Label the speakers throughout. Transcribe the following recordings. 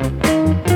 Speaker 1: Música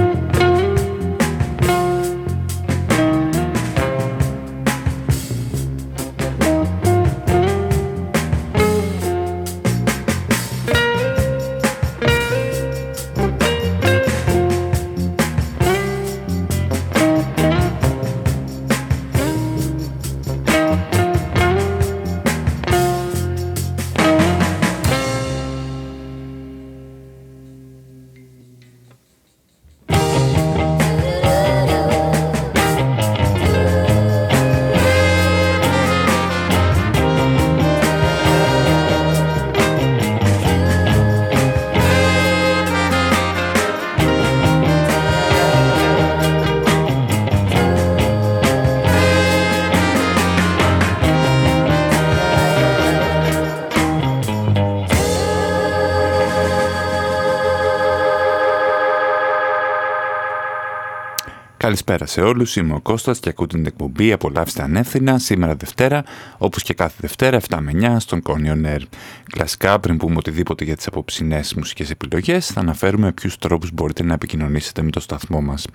Speaker 1: Καλησπέρα σε όλους, είμαι ο Κώστας και ακούτε την εκπομπή «Απολαύστε ανεύθυνα» σήμερα Δευτέρα, όπως και κάθε Δευτέρα 7 με 9 στον Κόνιον Air. Κλασικά, πριν πούμε οτιδήποτε για τις απόψινές μουσικές επιλογές, θα αναφέρουμε ποιους τρόπους μπορείτε να επικοινωνήσετε με το σταθμό μας.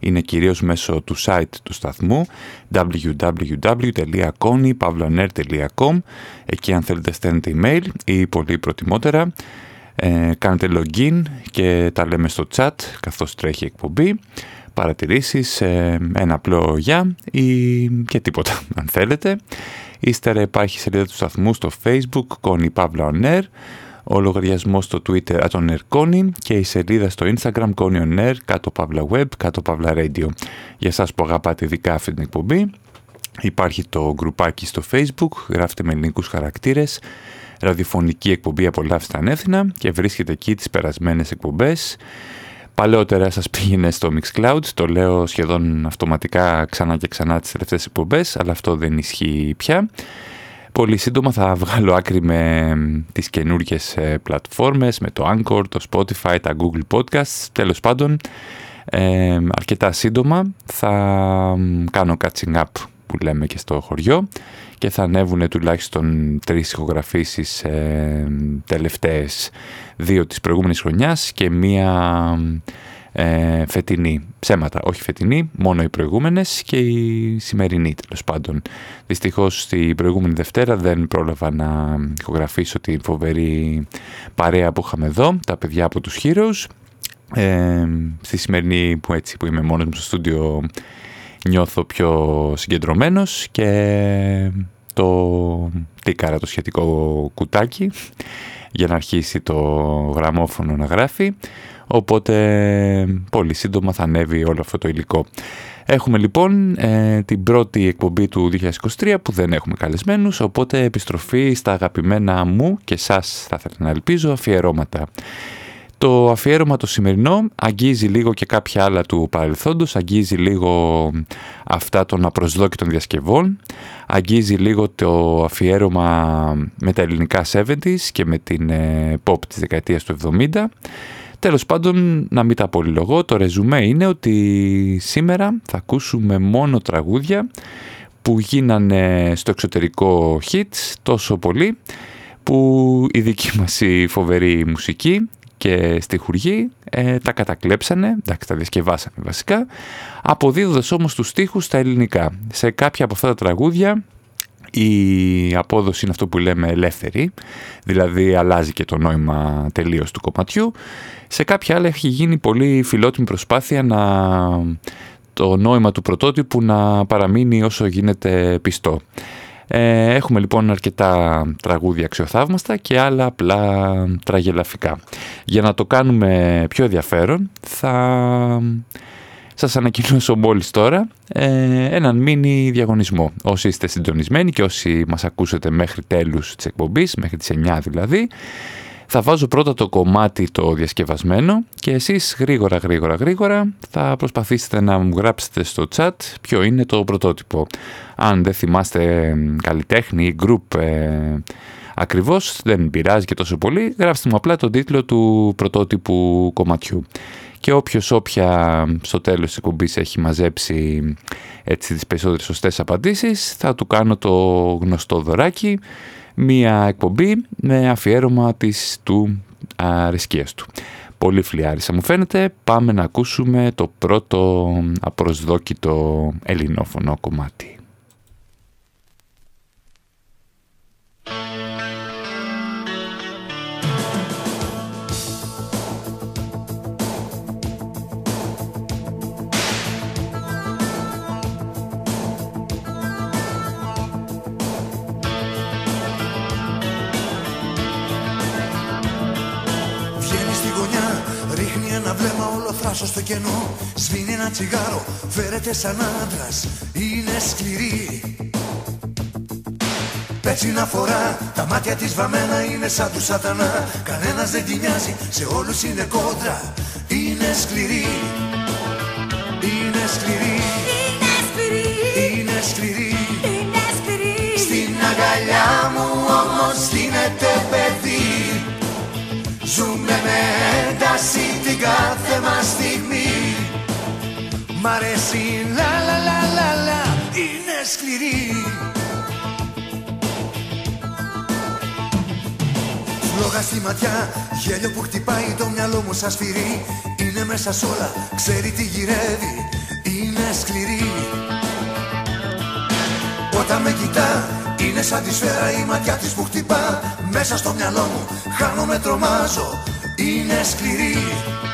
Speaker 1: Είναι κυρίως μέσω του site του σταθμού www.konypavlonair.com Εκεί αν θέλετε στέλνετε email ή πολύ προτιμότερα ε, κάνετε login και τα λέμε στο chat καθώς τρέχει η εκπομπή παρατηρήσεις, ένα απλό γεια ή και τίποτα αν θέλετε. Ύστερα υπάρχει σελίδα του σταθμού στο facebook Connie Pavla On Air, ο λογαριασμός στο Twitter Aton Air και η σελίδα στο Instagram Connie On Air, κάτω Pavla Web, κάτω Pavla Radio. Για σας που αγαπάτε ειδικά αυτή την εκπομπή, υπάρχει το γκρουπάκι στο facebook, γράφετε με ελληνικούς χαρακτήρες, ραδιοφωνική εκπομπή απολαύστε ανεύθυνα και βρίσκεται εκεί τις περασμένες εκπομπές Παλαιότερα σας πήγαινε στο Mixcloud, το λέω σχεδόν αυτοματικά ξανά και ξανά τις τελευταίες εκπομπές, αλλά αυτό δεν ισχύει πια. Πολύ σύντομα θα βγάλω άκρη με τις καινούργιες ε, πλατφόρμες, με το Anchor, το Spotify, τα Google Podcasts. Τέλος πάντων, ε, αρκετά σύντομα θα κάνω catching up που λέμε και στο χωριό και θα ανέβουν τουλάχιστον τρεις ηχογραφήσεις ε, τελευταίες δύο της προηγούμενης χρονιάς και μία ε, φετινή. Ψέματα, όχι φετινή, μόνο οι προηγούμενες και η σημερινή τέλος πάντων. Δυστυχώς την προηγούμενη Δευτέρα δεν πρόλαβα να ηχογραφήσω την φοβερή παρέα που είχαμε εδώ, τα παιδιά από τους Heroes. Ε, στη σημερινή που έτσι που είμαι μόνος μου στο στούντιο νιώθω πιο συγκεντρωμένος και το τίκαρα το σχετικό κουτάκι για να αρχίσει το γραμμόφωνο να γράφει οπότε πολύ σύντομα θα ανέβει όλο αυτό το υλικό. Έχουμε λοιπόν ε, την πρώτη εκπομπή του 2023 που δεν έχουμε καλεσμένους οπότε επιστροφή στα αγαπημένα μου και σας θα ήθελα να ελπίζω αφιερώματα. Το αφιέρωμα το σημερινό αγγίζει λίγο και κάποια άλλα του παρελθόντος, αγγίζει λίγο αυτά των απροσδόκητων διασκευών, αγγίζει λίγο το αφιέρωμα με τα ελληνικά 70s και με την ε, pop της δεκαετίας του 70. Τέλος πάντων, να μην τα πολυλογώ, το ρεζουμέ είναι ότι σήμερα θα ακούσουμε μόνο τραγούδια που γίνανε στο εξωτερικό hits τόσο πολύ που η δική μας η φοβερή μουσική και στιχουργοί ε, τα κατακλέψανε, εντάξει τα διασκευάσανε βασικά, αποδίδοντας όμως τους στίχους στα ελληνικά. Σε κάποια από αυτά τα τραγούδια η απόδοση είναι αυτό που λέμε ελεύθερη, δηλαδή αλλάζει και το νόημα τελείως του κομματιού. Σε κάποια άλλα έχει γίνει πολύ φιλότιμη προσπάθεια να το νόημα του πρωτότυπου να παραμείνει όσο γίνεται πιστό. Ε, έχουμε λοιπόν αρκετά τραγούδια αξιοθαύμαστα και άλλα απλά τραγελαφικά. Για να το κάνουμε πιο ενδιαφέρον θα σας ανακοινώσω μόλις τώρα ε, έναν μίνι διαγωνισμό. Όσοι είστε συντονισμένοι και όσοι μας ακούσετε μέχρι τέλους της εκπομπής, μέχρι τις 9 δηλαδή, θα βάζω πρώτα το κομμάτι το διασκευασμένο και εσείς γρήγορα γρήγορα γρήγορα θα προσπαθήσετε να μου γράψετε στο chat ποιο είναι το πρωτότυπο. Αν δεν θυμάστε καλλιτέχνη ή group ε, ακριβώς, δεν πειράζει και τόσο πολύ, γράψτε μου απλά τον τίτλο του πρωτότυπου κομματιού. Και όποιος όποια στο τέλος της εκπομπής έχει μαζέψει έτσι τις περισσότερες σωστές απαντήσεις θα του κάνω το γνωστό δωράκι μία εκπομπή με αφιέρωμα της του αρισκίας του. Πολύ φλιάρισα μου φαίνεται. Πάμε να ακούσουμε το πρώτο απροσδόκητο ελληνόφωνο κομμάτι.
Speaker 2: Χάσω στο κενό. Σβήνει ένα τσιγάρο, φέρεται σαν άντρας Είναι σκληρή. Πέτσι να φορά, τα μάτια της βαμμένα είναι σαν του σατανά. Κανένας δεν την νοιάζει, σε όλους είναι κόντρα. Είναι σκληρή. Είναι σκληρή.
Speaker 3: Είναι σκληρή.
Speaker 2: Είναι σκληρή.
Speaker 3: Είναι σκληρή.
Speaker 2: Στην αγκαλιά μου όμως γίνεται παιδί. Ζούμε με ένταση την κάθε μας στιγμή. Μ' αρέσει λα λα λα λα λα Είναι σκληρή. Φλόγα στη ματιά, γέλιο που χτυπάει το μυαλό μου σαν σφυρί. Είναι μέσα σ' όλα, ξέρει τι γυρεύει Είναι σκληρή. Όταν με κοιτά, είναι σαν τη σφαίρα η ματιά της που χτυπά. Μέσα στο μυαλό μου, χάνομαι τρομάζω Είναι σκληρή. Είναι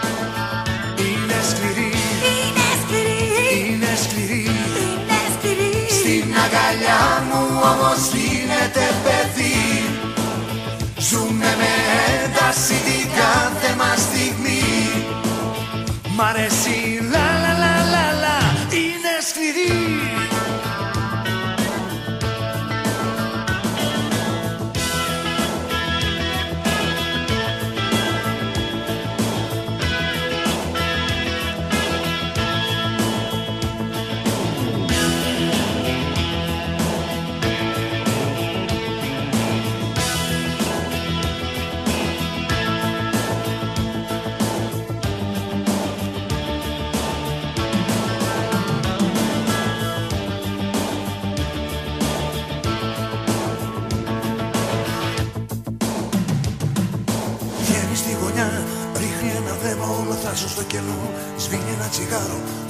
Speaker 2: σκληρή.
Speaker 3: Είναι σκληρή.
Speaker 2: Είναι σκληρή.
Speaker 3: Είναι σκληρή.
Speaker 2: Στην αγκαλιά μου όμως γίνεται παιδί. Ζούμε με ένταση την κάθε μας στιγμή. Μ' αρέσει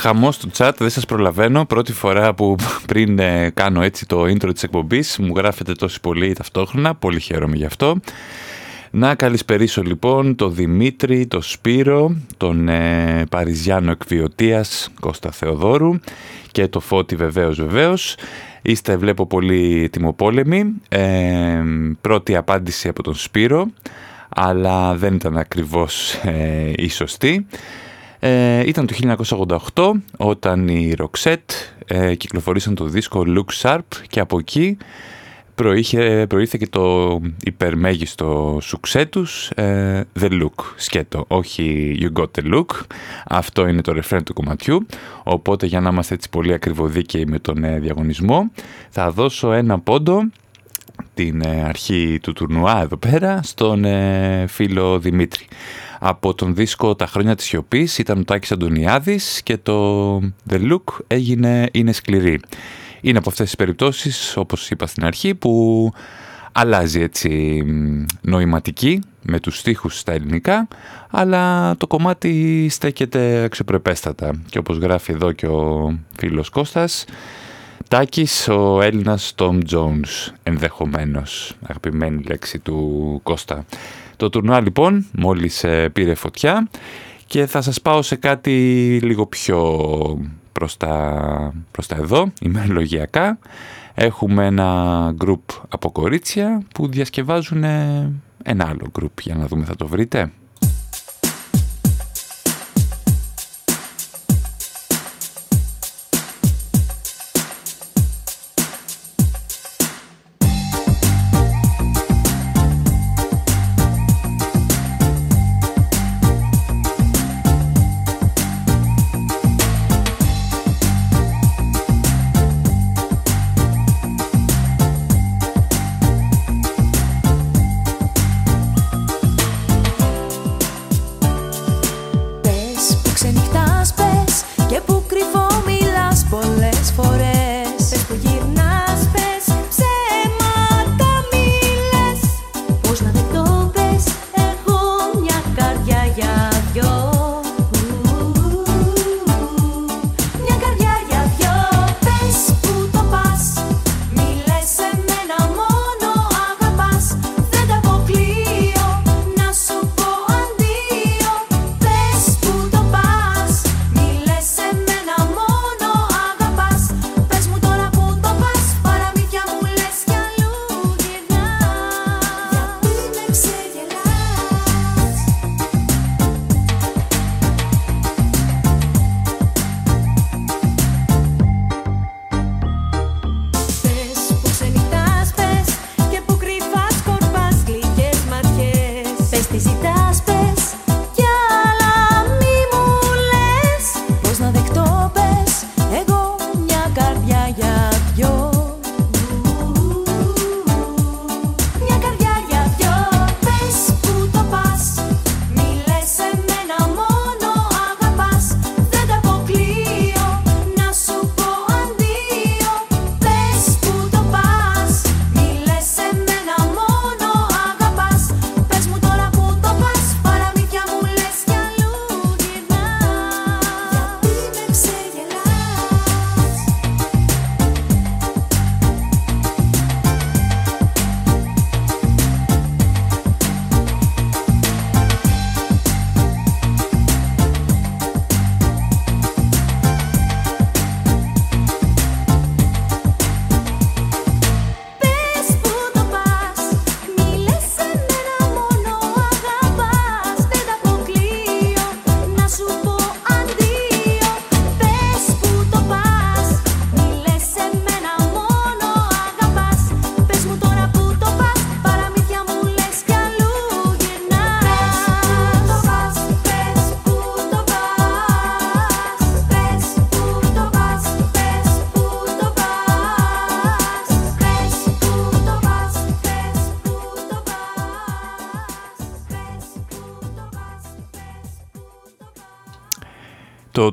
Speaker 1: Χαμός του chat, δεν σας προλαβαίνω. Πρώτη φορά που πριν ε, κάνω έτσι το intro της εκπομπής μου γράφετε τόσο πολύ ταυτόχρονα. Πολύ χαίρομαι γι' αυτό. Να καλησπερίσω λοιπόν τον Δημήτρη, τον Σπύρο, τον ε, Παριζιάνο εκβιωτίας Κώστα Θεοδόρου και το Φώτη βεβαίως βεβαίως. Είστε βλέπω πολύ τιμοπόλεμοι. Ε, πρώτη απάντηση από τον Σπύρο, αλλά δεν ήταν ακριβώς ε, η σωστή. Ε, ήταν το 1988 όταν οι Roxette ε, κυκλοφορήσαν το δίσκο Look Sharp και από εκεί προείχε, προήλθε και το υπερμέγιστο σουξέ τους ε, The Look, σκέτο, όχι You Got The Look. Αυτό είναι το ρεφρέν του κομματιού, οπότε για να είμαστε έτσι πολύ ακριβοδίκαιοι με τον ε, διαγωνισμό θα δώσω ένα πόντο την ε, αρχή του τουρνουά εδώ πέρα στον ε, φίλο Δημήτρη. Από τον δίσκο «Τα χρόνια της σιωπής» ήταν ο Τάκης Αντωνιάδης και το «The Look» έγινε «Είναι σκληρή». Είναι από αυτές τις περιπτώσεις, όπως είπα στην αρχή, που αλλάζει έτσι νοηματική με τους στίχους στα ελληνικά, αλλά το κομμάτι στέκεται αξιοπρεπέστατα. Και όπως γράφει εδώ και ο φίλος Κώστας, Τάκης ο Έλληνας Tom Jones, ενδεχομένως, αγαπημένη λέξη του Κώστα. Το τουρνουά λοιπόν μόλις ε, πήρε φωτιά και θα σας πάω σε κάτι λίγο πιο προς τα, προς τα εδώ, ημερολογιακά. Έχουμε ένα γκρουπ από κορίτσια που διασκευάζουν ένα άλλο γκρουπ. Για να δούμε, θα το βρείτε.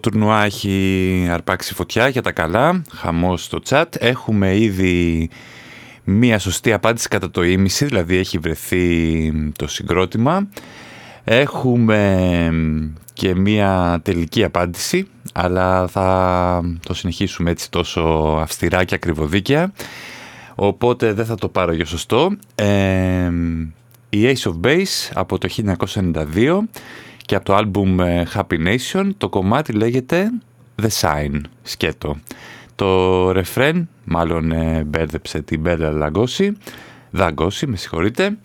Speaker 1: Τουρνουά έχει αρπάξει φωτιά για τα καλά, χαμός στο chat. Έχουμε ήδη μία σωστή απάντηση κατά το ίμιση, δηλαδή έχει βρεθεί το συγκρότημα. Έχουμε και μία τελική απάντηση, αλλά θα το συνεχίσουμε έτσι τόσο αυστηρά και ακριβοδίκαια. Οπότε δεν θα το πάρω για σωστό. Ε, η Ace of Base από το 1992 και από το άλμπουμ ε, Happy Nation το κομμάτι λέγεται The Sign, σκέτο. Το ρεφρέν, μάλλον ε, μπέρδεψε την Μπέλα Λαγκώση, Δαγκώση, με συγχωρείτε,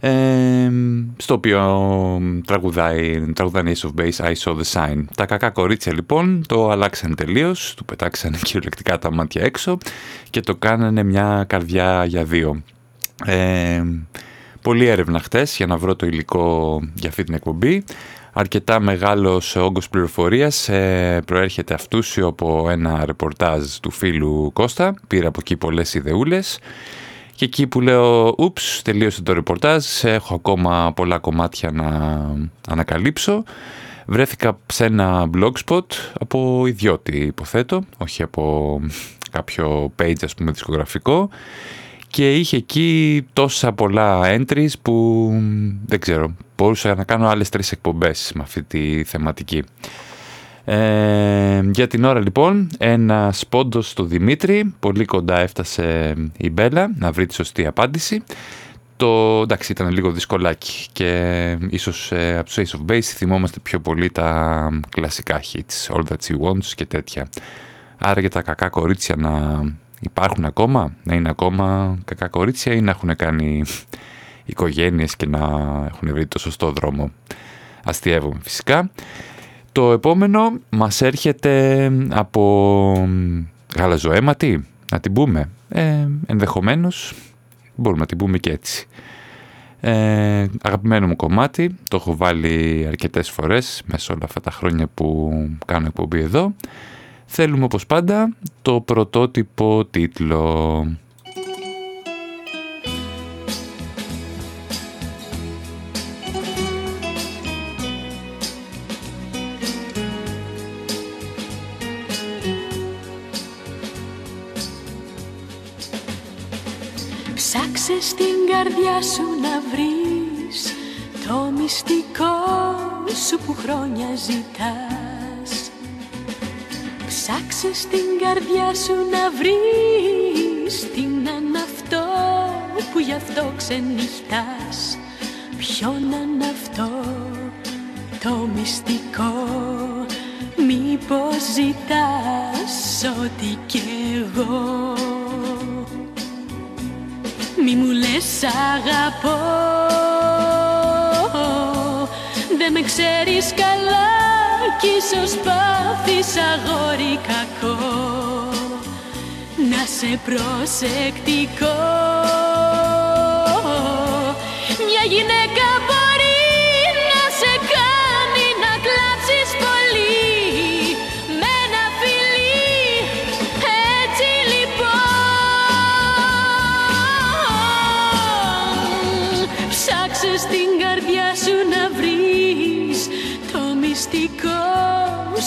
Speaker 1: ε, στο οποίο τραγουδάει, τραγουδάει Ace of Base, I Saw The Sign. Τα κακά κορίτσια λοιπόν το αλλάξαν τελείως, του πετάξανε κυριολεκτικά τα μάτια έξω και το κάνανε μια καρδιά για δύο. Ε, Πολύ έρευνα χτες για να βρω το υλικό για αυτή την εκπομπή. Αρκετά μεγάλος όγκος πληροφορίας ε, προέρχεται αυτούσιο από ένα ρεπορτάζ του φίλου Κώστα. Πήρα από εκεί πολλές ιδεούλες Και εκεί που λέω, ούψ, τελείωσε το ρεπορτάζ, έχω ακόμα πολλά κομμάτια να ανακαλύψω. Βρέθηκα σε ένα blogspot από ιδιώτη υποθέτω, όχι από κάποιο page ας πούμε δισκογραφικό και είχε εκεί τόσα πολλά entries που δεν ξέρω, μπορούσα να κάνω άλλες τρεις εκπομπές με αυτή τη θεματική. Ε, για την ώρα λοιπόν ένα σπόντο στο Δημήτρη, πολύ κοντά έφτασε η Μπέλα να βρει τη σωστή απάντηση. Το εντάξει ήταν λίγο δυσκολάκι και ίσως ε, από το Ace of Base θυμόμαστε πιο πολύ τα κλασικά hits, All That She Wants και τέτοια. Άρα για τα κακά κορίτσια να υπάρχουν ακόμα, να είναι ακόμα κακά κορίτσια ή να έχουν κάνει οικογένειες και να έχουν βρει το σωστό δρόμο; Αστειεύομαι φυσικά. Το επόμενο μας έρχεται από γαλαζοαίματη, να την πούμε. Ε, ενδεχομένως μπορούμε να την πούμε και έτσι. Ε, αγαπημένο μου κομμάτι, το έχω βάλει αρκετές φορές μέσα όλα αυτά τα χρόνια που κάνω εκπομπή εδώ. Θέλουμε όπως πάντα το πρωτότυπο τίτλο.
Speaker 4: Ψάξε στην καρδιά σου να βρεις το μυστικό σου που χρόνια ζητάς Ψάξε στην καρδιά σου να βρεις τι να αυτό που γι' αυτό ξενυχτάς. Ποιον να αυτό το μυστικό. Μήπως ζητάς ό,τι κι εγώ; Μη μου λες αγαπώ. Δεν με ξέρεις καλά κι ίσως πάθεις αγόρι κακό. Να σε προσεκτικό. Μια γυναίκα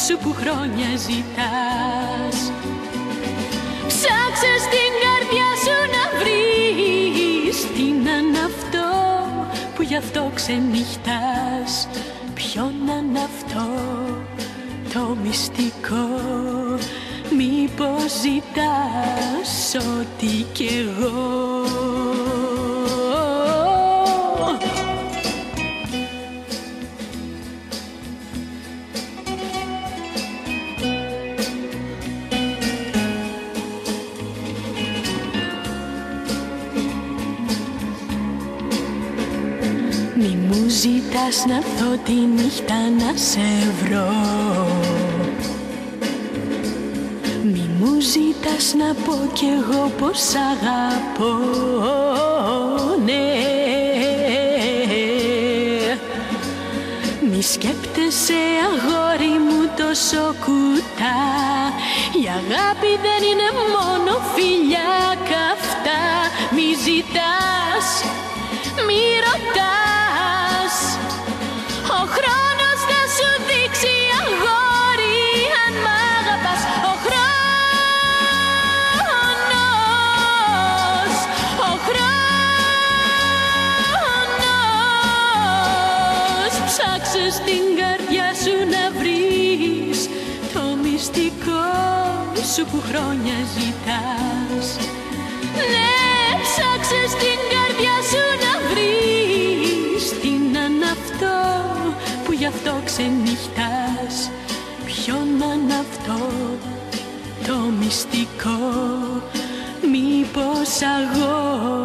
Speaker 4: σου που χρόνια ζητάς. Ψάξες στην καρδιά σου να βρεις Τι να είναι αυτό που γι' αυτό ξενυχτάς. Ποιον να είναι αυτό το μυστικό Μήπως ζητάς ό,τι κι εγώ ζητάς να έρθω τη νύχτα να σε βρω. Μη μου ζητάς να πω κι εγώ πως αγαπώ ναι. Μη σκέπτεσαι αγόρι μου τόσο κουτά. Η αγάπη δεν είναι μόνο φιλιά καυτά. Μη ζητάς, μη ρωτάς στην καρδιά σου να βρεις το μυστικό σου που χρόνια ζητάς. Ναι, ψάξε στην καρδιά σου να βρεις τι να αυτό γι' αυτό ξενυχτάς. Ποιον είναι αυτό το μυστικό Μήπως αγόρι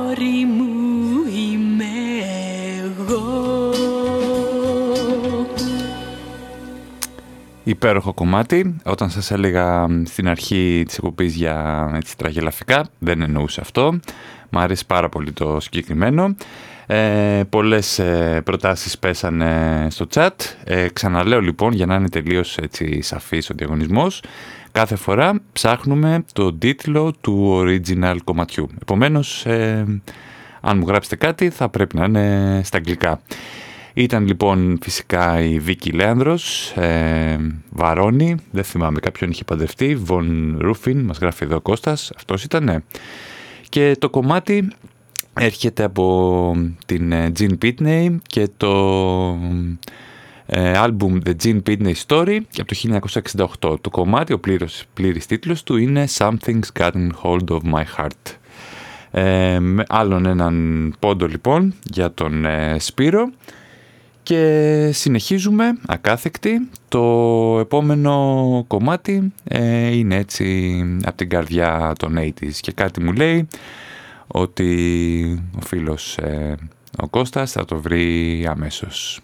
Speaker 1: υπέροχο κομμάτι. Όταν σας έλεγα στην αρχή της εκπομπής για έτσι, τραγελαφικά, δεν εννοούσα αυτό. Μ' αρέσει πάρα πολύ το συγκεκριμένο. Ε, πολλές ε, προτάσεις πέσανε στο chat. Ε, ξαναλέω λοιπόν για να είναι τελείως έτσι, σαφής ο διαγωνισμός. Κάθε φορά ψάχνουμε τον τίτλο του original κομματιού. Επομένως, ε, αν μου γράψετε κάτι θα πρέπει να είναι στα αγγλικά. Ήταν λοιπόν φυσικά η Βίκη Λέανδρος, ε, Βαρόνι, δεν θυμάμαι κάποιον είχε παντρευτεί, Βον Ρούφιν, μας γράφει εδώ ο Κώστας, αυτός ήταν, ναι. Και το κομμάτι έρχεται από την ε, Jean Pitney και το ε, άλμπουμ The Jean Pitney Story από το 1968. Το κομμάτι, ο πλήρως, πλήρης τίτλος του είναι Something's Gotten Hold of My Heart. Ε, άλλον έναν πόντο λοιπόν για τον ε, Σπύρο και συνεχίζουμε ακάθεκτη. Το επόμενο κομμάτι ε, είναι έτσι από την καρδιά των 80's και κάτι μου λέει ότι ο φίλος ε, ο Κώστας θα το βρει αμέσως.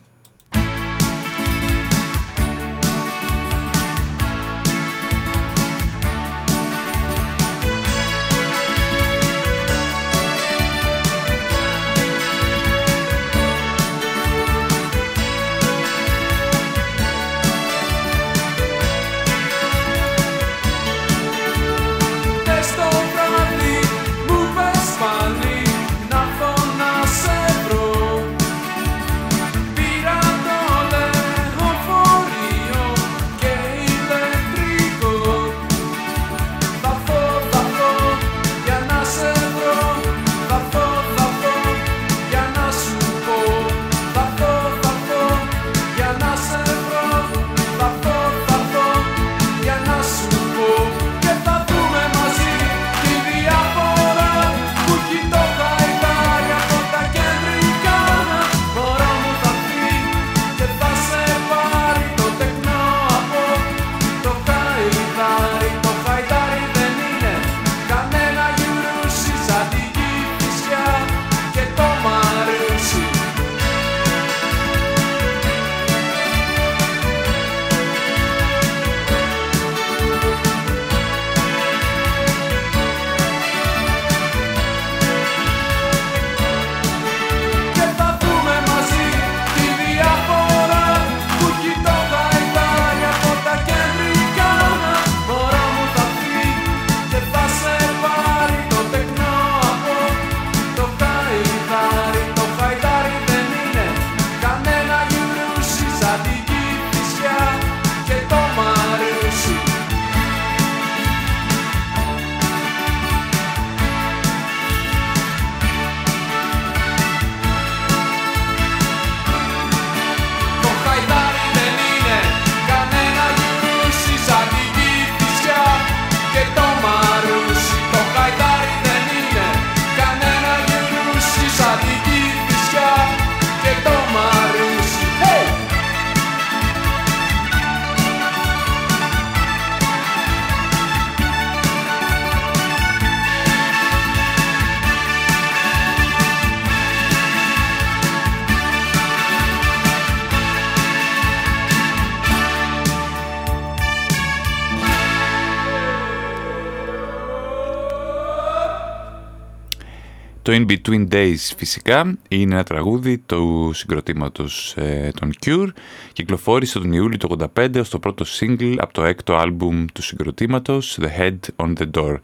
Speaker 1: Το In Between Days φυσικά είναι ένα τραγούδι του συγκροτήματος ε, των Cure. Κυκλοφόρησε τον Ιούλιο του 1985 ως το πρώτο single από το έκτο άλμπουμ του συγκροτήματος The Head on the Door.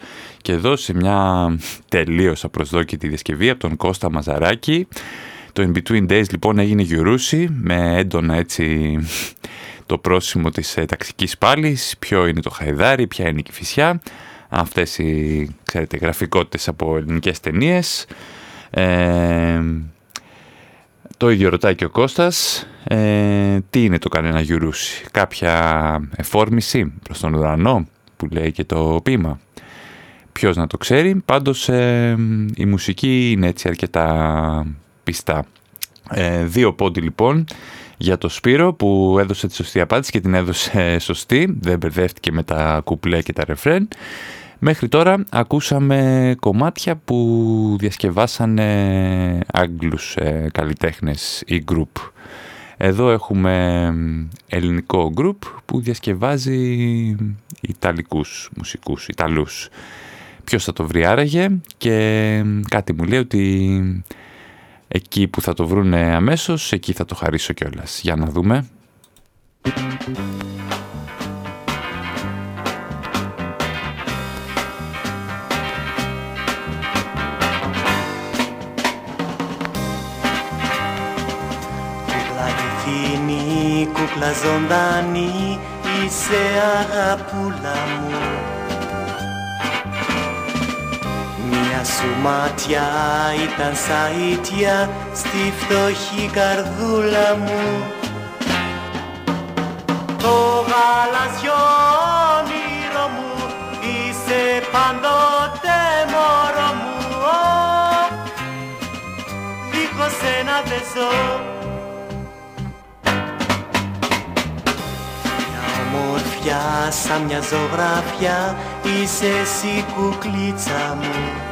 Speaker 1: Και εδώ σε μια τελείως απροσδόκητη διασκευή από τον Κώστα Μαζαράκη. Το In Between Days λοιπόν έγινε γιουρούσι με έντονα έτσι το πρόσημο της ε, ταξικής πάλης, ποιο είναι το χαϊδάρι, ποια είναι η Κηφισιά αυτές οι ξέρετε, γραφικότητες από ελληνικές ταινίες. Ε, το ίδιο ρωτάει και ο Κώστας. Ε, τι είναι το κανένα γιουρούσι; Κάποια εφόρμηση προς τον ουρανό που λέει και το ποίημα. Ποιος να το ξέρει; Πάντως ε, η μουσική είναι έτσι αρκετά πιστά. Ε, δύο πόντι λοιπόν για το Σπύρο που έδωσε τη σωστή απάντηση και την έδωσε σωστή. Δεν μπερδεύτηκε με τα κουπλέ και τα ρεφρέν. Μέχρι τώρα ακούσαμε κομμάτια που διασκευάσανε Άγγλους ε, καλλιτέχνες ή group. Εδώ έχουμε ελληνικό γκρουπ που διασκευάζει Ιταλικούς μουσικούς, Ιταλούς. Ποιος θα το βρει άραγε και κάτι μου λέει ότι εκεί που θα το βρούνε αμέσως, εκεί θα το χαρίσω κιόλας. Για να δούμε.
Speaker 2: κούκλα ζωντανή είσαι αγαπούλα μου σου μάτια ήταν σαΐτια στη φτωχή καρδούλα μου. Το γαλαζιό όνειρο μου είσαι πάντοτε μωρό μου. Δίχως ένα δεν ζω. Ομορφιά σαν μια ζωγραφιά είσαι εσύ κουκλίτσα μου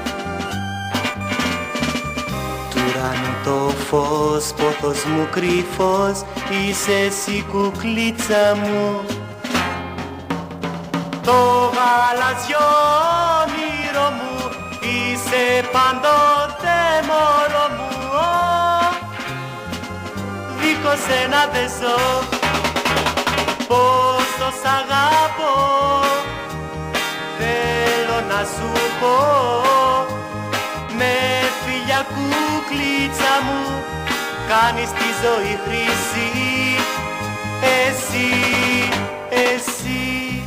Speaker 2: το φως, πόθος μου κρυφός είσαι εσύ κουκλίτσα μου. Το γαλαζιό όνειρο μου είσαι πάντοτε μωρό μου. Δίχως ένα δεν ζω πόσο σ' αγαπώ Θέλω να σου πω. με φιλιά κουκλίτσα μου κάνεις τη ζωή χρυσή. Εσύ, εσύ.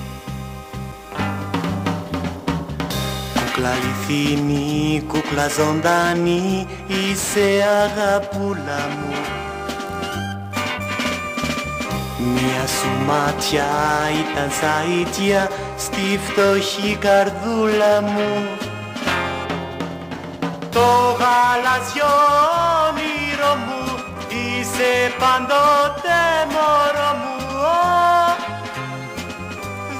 Speaker 2: Κούκλα αληθινή, κούκλα ζωντανή είσαι αγαπούλα μου. Μια σου μάτια ήταν σαΐτια στη φτωχή καρδούλα μου Το γαλαζιό όνειρο μου είσαι πάντοτε μωρό μου.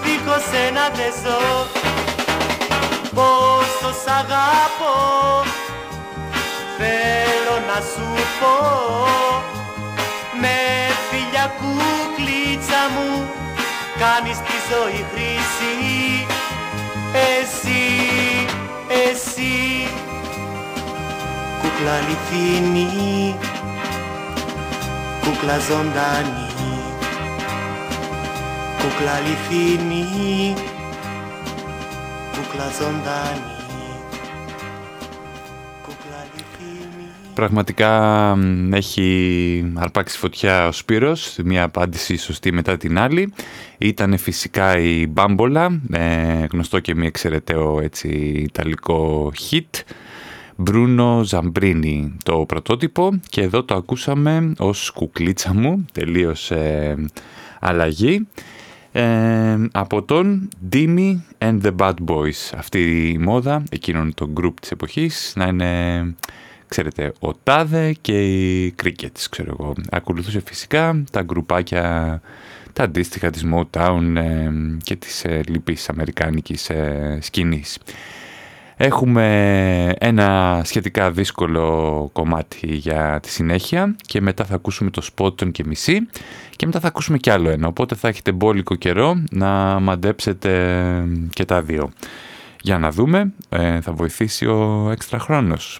Speaker 2: Δίχως ένα δεν ζω. Πόσος σ' αγαπώ Θέλω να σου πω. Με φιλιά κουκλίτσα μου κάνεις τη ζωή χρυσή. Εσύ, εσύ κούκλα αληθινή κούκλα ζωντανή κούκλα αληθινή κούκλα ζωντανή
Speaker 1: Πραγματικά έχει αρπάξει φωτιά ο Σπύρος, μια απάντηση σωστή μετά την άλλη. Ήταν φυσικά η Μπάμπολα, ε, γνωστό και μη εξαιρεταίο έτσι ιταλικό hit. Μπρούνο Ζαμπρίνι το πρωτότυπο και εδώ το ακούσαμε ως κουκλίτσα μου, τελείως ε, αλλαγή. Ε, από τον Dimi and the Bad Boys. Αυτή η μόδα εκείνον το group της εποχής να είναι ξέρετε, ο Τάδε και οι Crickets, ξέρω εγώ. Ακολουθούσε φυσικά τα γκρουπάκια, τα αντίστοιχα της Motown ε, και της ε, λυπής αμερικάνικης ε, σκηνής. Έχουμε ένα σχετικά δύσκολο κομμάτι για τη συνέχεια και μετά θα ακούσουμε το σπότ και μισή και μετά θα ακούσουμε κι άλλο ένα, οπότε θα έχετε μπόλικο καιρό να μαντέψετε και τα δύο. Για να δούμε, ε, θα βοηθήσει ο έξτρα χρόνος.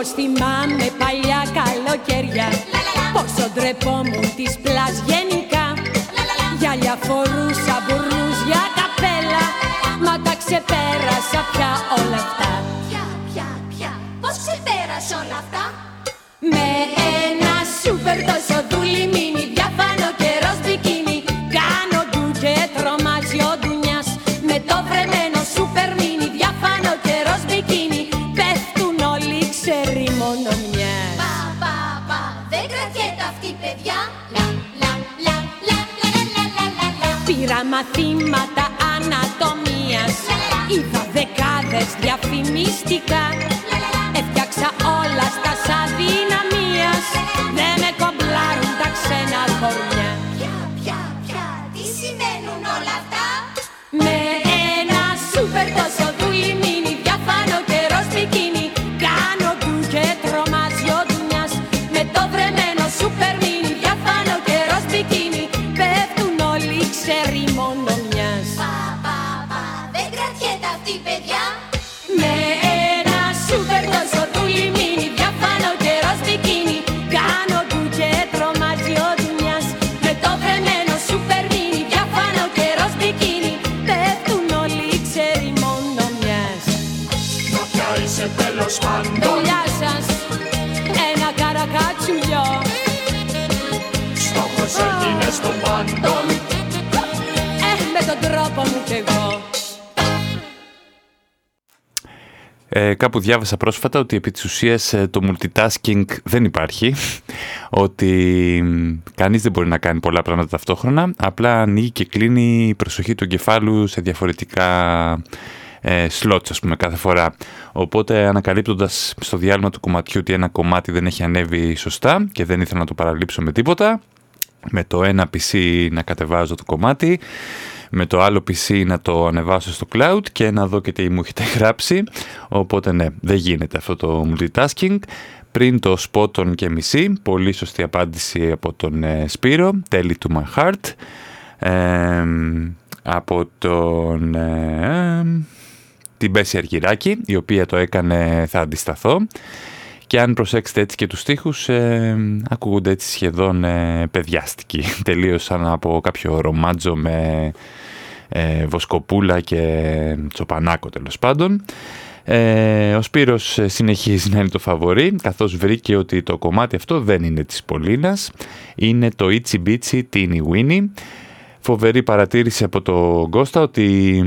Speaker 5: Όμως θυμάμαι παλιά καλοκαιριά Πόσο ντρεπόμουν τις πλάς γενικά. Γυαλιά φορούσα μπουρνούζια καπέλα. Μα τα ξεπέρασα πια όλα αυτά
Speaker 6: так.
Speaker 5: Ε,
Speaker 1: κάπου διάβασα πρόσφατα ότι επί της ουσίας ε, το multitasking δεν υπάρχει, ότι μ, κανείς δεν μπορεί να κάνει πολλά πράγματα ταυτόχρονα, απλά ανοίγει και κλείνει η προσοχή του εγκεφάλου σε διαφορετικά ε, slots, ας πούμε, κάθε φορά. Οπότε ανακαλύπτοντας στο διάλειμμα του κομματιού ότι ένα κομμάτι δεν έχει ανέβει σωστά και δεν ήθελα να το παραλείψω με τίποτα, με το ένα PC να κατεβάζω το κομμάτι, με το άλλο PC να το ανεβάσω στο cloud και να δω και τι μου έχετε γράψει. Οπότε ναι, δεν γίνεται αυτό το multitasking. Πριν το σπότον και μισή, πολύ σωστή απάντηση από τον ε, Σπύρο, Tell it to my heart. Ε, από τον, ε, την Μπέση Αργυράκη, η οποία το έκανε «Θα αντισταθώ». Και αν προσέξετε έτσι και τους στίχους, ε, ακούγονται έτσι σχεδόν ε, παιδιάστικοι. Τελείως σαν από κάποιο ρομάτζο με ε, βοσκοπούλα και τσοπανάκο τέλος πάντων. Ε, ο Σπύρος ε, συνεχίζει να είναι το φαβορί, καθώς βρήκε ότι το κομμάτι αυτό δεν είναι της Πολίνας, είναι το Itsy Bitsy Teeny Weeny. Φοβερή παρατήρηση από το Γκώστα ότι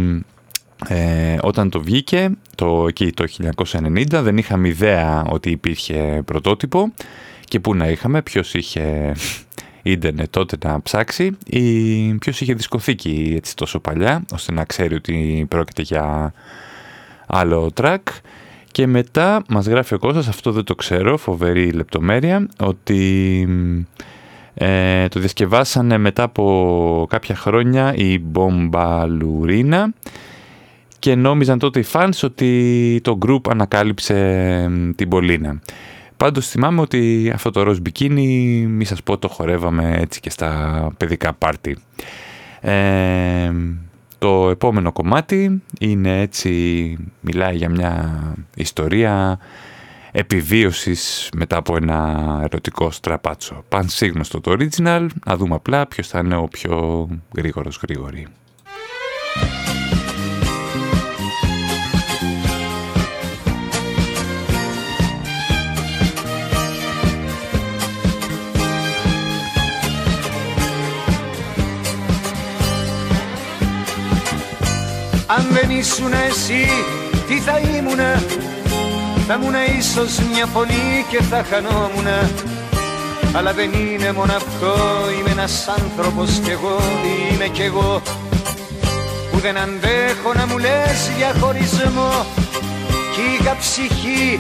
Speaker 1: ε, όταν το βγήκε το, εκεί το 1990 δεν είχαμε ιδέα ότι υπήρχε πρωτότυπο και πού να είχαμε, ποιος είχε ίντερνετ τότε να ψάξει ή ποιος είχε δισκοθήκη έτσι τόσο παλιά ώστε να ξέρει ότι πρόκειται για άλλο track και μετά μας γράφει ο Κώστας, αυτό δεν το ξέρω, φοβερή λεπτομέρεια, ότι ε, το διασκευάσανε μετά από κάποια χρόνια η Μπομπαλουρίνα και νόμιζαν τότε οι fans ότι το group ανακάλυψε την Πολίνα. Πάντως θυμάμαι ότι αυτό το ροζ μπικίνι, μη σας πω, το χορεύαμε έτσι και στα παιδικά πάρτι. Ε, το επόμενο κομμάτι είναι έτσι, μιλάει για μια ιστορία επιβίωσης μετά από ένα ερωτικό στραπάτσο. Πανσύγνωστο το original, να δούμε απλά ποιος θα είναι ο πιο γρήγορος γρήγορη.
Speaker 7: Αν δεν ήσουν εσύ, τι θα ήμουνα; Θα ήμουν ίσως μια φωνή και θα χανόμουνα. Αλλά δεν είναι μόνο αυτό, είμαι ένας άνθρωπος κι εγώ Είμαι κι εγώ. Που δεν αντέχω να μου λες για χωρισμό. Κι είχα ψυχή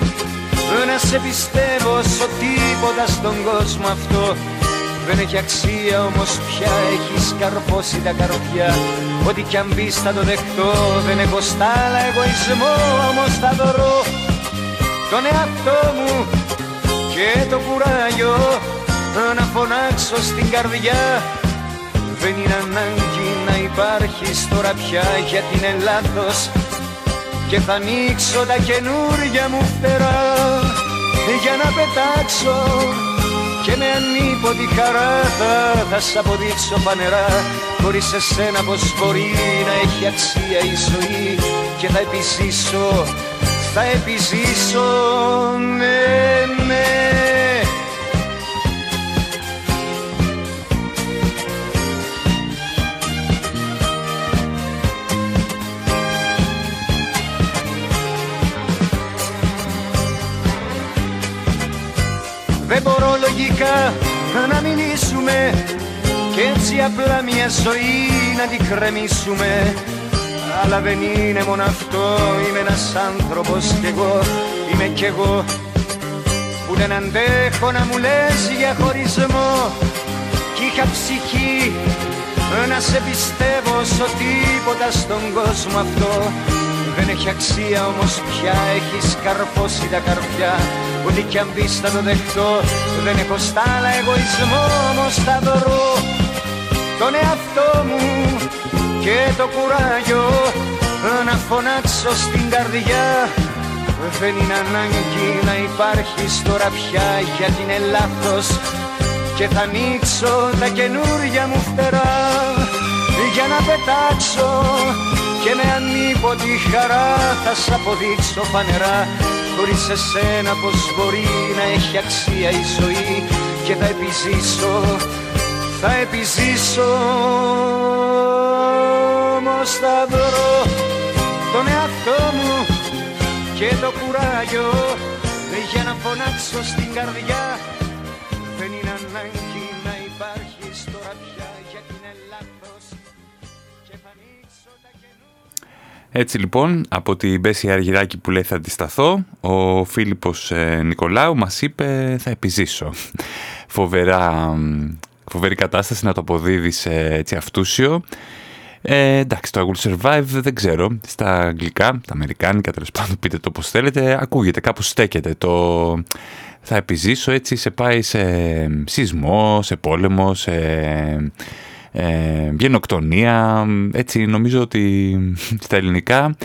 Speaker 7: να σε πιστεύω στο τίποτα στον κόσμο αυτό δεν έχει αξία όμως πια έχει καρπώσει τα καρδιά. Ό,τι κι αν πεις θα το δεχτώ Δεν έχω στάλα εγωισμό όμως θα δωρώ Τον εαυτό μου και το κουράγιο Να φωνάξω στην καρδιά. Δεν είναι ανάγκη να υπάρχεις τώρα πια Γιατί είναι λάθος Και θα ανοίξω τα καινούρια μου φτερά Για να πετάξω και με ανίποτη χαρά θα, θα σ' αποδείξω πανερά Χωρίς εσένα πως μπορεί να έχει αξία η ζωή. Και θα επιζήσω, θα επιζήσω, ναι, ναι Δεν μπορώ λογικά να μιλήσουμε Κι έτσι απλά μια ζωή να την κρεμίσουμε. Αλλά δεν είναι μόνο αυτό Είμαι ένας άνθρωπος κι εγώ Είμαι κι εγώ. Που δεν αντέχω να μου λες για χωρισμό. Κι είχα ψυχή να σε πιστεύω στο τίποτα στον κόσμο αυτό δεν έχει αξία όμως πια έχεις καρφώσει τα καρδιά. Ό,τι κι αν πεις θα το δεχτώ Δεν έχω στάλα εγωισμό όμως θα δωρώ Τον εαυτό μου και το κουράγιο Να φωνάξω στην καρδιά. Δεν είναι ανάγκη να υπάρχεις τώρα πια Γιατί είναι λάθος Και θα ανοίξω τα καινούρια μου φτερά. Για να πετάξω και με ανίποτη χαρά θα σ' αποδείξω φανερά. Χωρίς εσένα πως μπορεί να έχει αξία η ζωή. Και θα επιζήσω, θα επιζήσω. Όμως θα βρω τον εαυτό μου και το κουράγιο. Για να φωνάξω στην καρδιά Δεν είναι ανάγκη
Speaker 1: Έτσι λοιπόν, από την Μπέση Αργυράκη που λέει θα αντισταθώ, ο Φίλιππος ε, Νικολάου μας είπε θα επιζήσω. Φοβερά, φοβερή κατάσταση να το αποδίδεις ε, έτσι αυτούσιο. Ε, εντάξει, το I will survive δεν ξέρω. Στα αγγλικά, τα αμερικάνικα, τέλος πάντων πείτε το πώς θέλετε, ακούγεται, κάπου στέκεται. Το θα επιζήσω έτσι, σε πάει σε σεισμό, σε πόλεμο, σε ε, γενοκτονία. Έτσι νομίζω ότι στα ελληνικά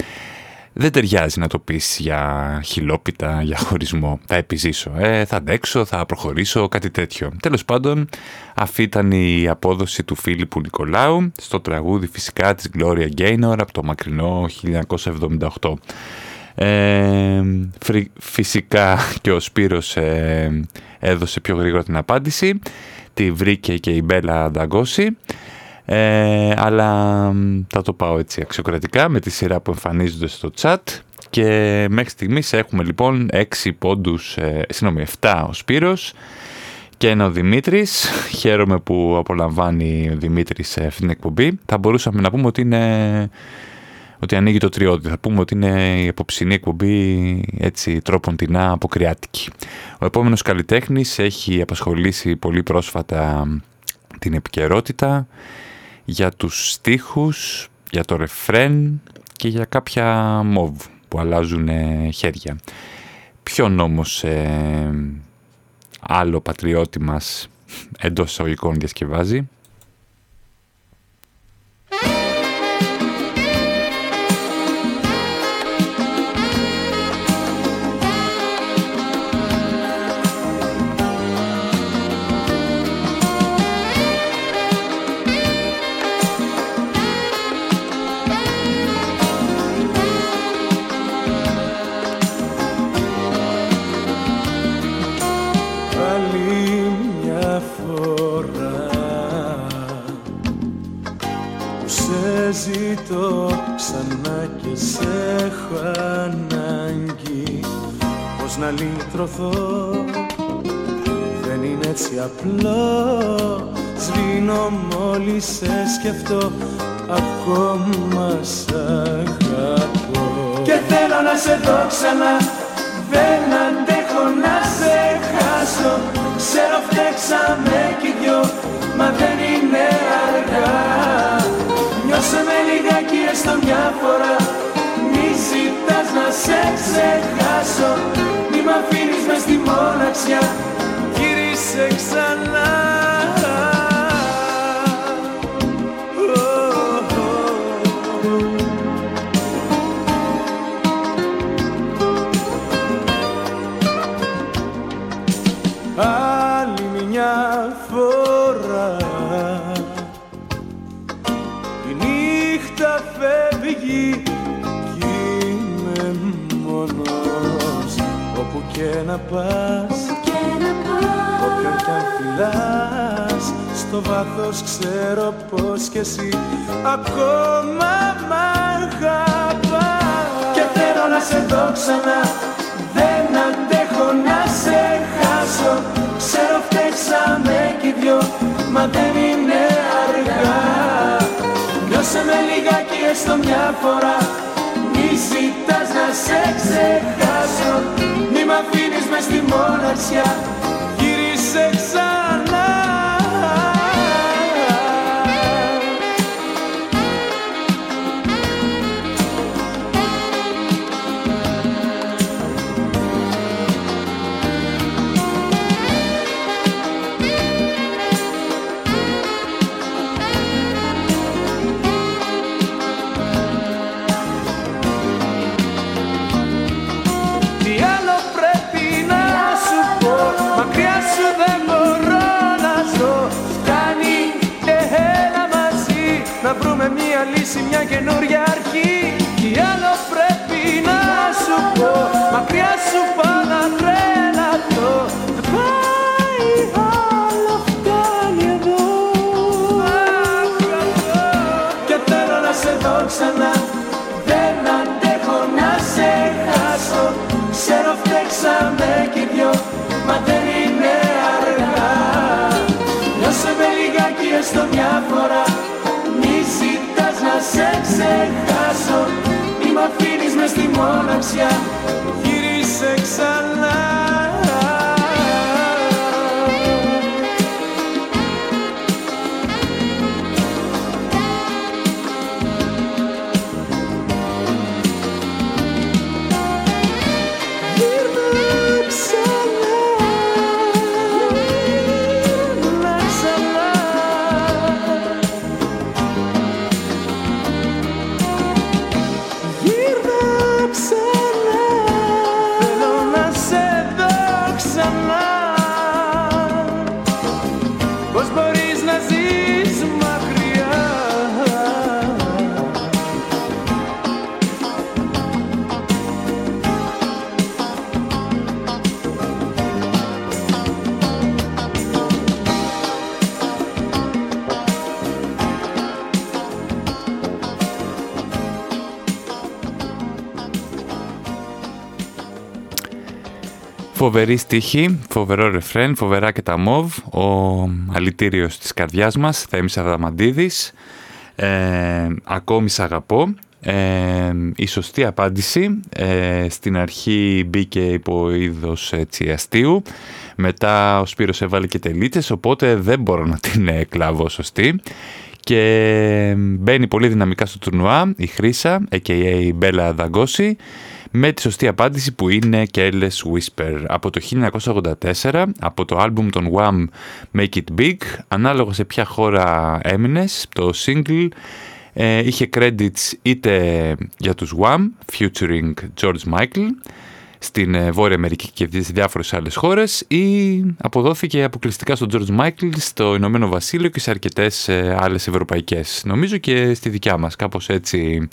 Speaker 1: δεν ταιριάζει να το πεις για χιλόπιτα, για χωρισμό. Θα επιζήσω, ε, θα αντέξω, θα προχωρήσω, κάτι τέτοιο. Τέλος πάντων, αυτή ήταν η απόδοση του Φίλιππου Νικολάου στο τραγούδι φυσικά της Gloria Gaynor από το μακρινό 1978. Ε, φυσικά και ο Σπύρος ε, έδωσε πιο γρήγορα την απάντηση. Τη βρήκε και η Μπέλα Νταγκώση. Ε, αλλά θα το πάω έτσι αξιοκρατικά με τη σειρά που εμφανίζονται στο chat και μέχρι στιγμής έχουμε λοιπόν 6 πόντους, ε, συγγνώμη 7 ο Σπύρος και ένα ο Δημήτρης. Χαίρομαι που απολαμβάνει ο Δημήτρης αυτή την εκπομπή. Θα μπορούσαμε να πούμε ότι είναι ότι ανοίγει το τριώδη. Θα πούμε ότι είναι η απόψινή εκπομπή έτσι τρόπον τεινά αποκριάτικη. Ο επόμενος καλλιτέχνης έχει απασχολήσει πολύ πρόσφατα την επικαιρότητα για τους στίχους, για το ρεφρέν και για κάποια μοβ που αλλάζουν χέρια. Ποιον όμως ε, άλλο πατριώτη μας εντός εισαγωγικών διασκευάζει;
Speaker 8: Ζητώ ξανά και σε έχω ανάγκη. Πώς να λύτρωθώ Δεν είναι έτσι απλό. Σβήνω μόλις σε σκεφτώ Ακόμα σ' αγαπώ. Και θέλω να σε δω ξανά Δεν αντέχω να σε χάσω. Ξέρω φταίξαμε κι δυο Μα δεν είναι αργά. Νιώσε με λιγάκι έστω μια φορά. Μη ζητάς να σε ξεχάσω. Μη μ' αφήνεις μες στη μοναξιά. Γύρισε ξανά και να πας. Όποιον κι αν φυλάς Στο βάθος ξέρω πως κι εσύ Ακόμα μ' αγαπάς. Και θέλω να σε δω ξανά. Δεν αντέχω να σε χάσω. Ξέρω φταίξαμε κι δυο Μα δεν είναι αργά. Νιώσε με λιγάκι έστω μια φορά. Μη ζητάς να σε ξεχάσω. Μη μ' αφήνεις μες στη μοναξιά. Γύρισε ξανά έστω μια φορά. Μη ζητάς να σε ξεχάσω. Μη μ' αφήνεις μες στη μοναξιά
Speaker 1: Φοβερή στίχη, φοβερό ρεφρέν, φοβερά και τα μοβ, ο αλητήριος της καρδιάς μας, Θέμης Αδαμαντίδης, ε, ακόμη σ' αγαπώ. Ε, η σωστή απάντηση ε, στην αρχή μπήκε υπό είδος έτσι, αστείου μετά ο Σπύρος έβαλε και τελίτσες οπότε δεν μπορώ να την ε, κλάβω σωστή και μπαίνει πολύ δυναμικά στο τουρνουά η Χρύσα, a.k.a. η Μπέλα Δαγκώση με τη σωστή απάντηση που είναι Careless Whisper από το 1984 από το άλμπουμ των Wham Make It Big ανάλογα σε ποια χώρα έμεινες το single ε, είχε credits είτε για τους Wham featuring George Michael στην ε, Βόρεια Αμερική και στις διάφορες άλλες χώρες ή αποδόθηκε αποκλειστικά στον George Michael στο Ηνωμένο Βασίλειο και σε αρκετές ε, άλλες ευρωπαϊκές. Νομίζω και στη δικιά μας, κάπως έτσι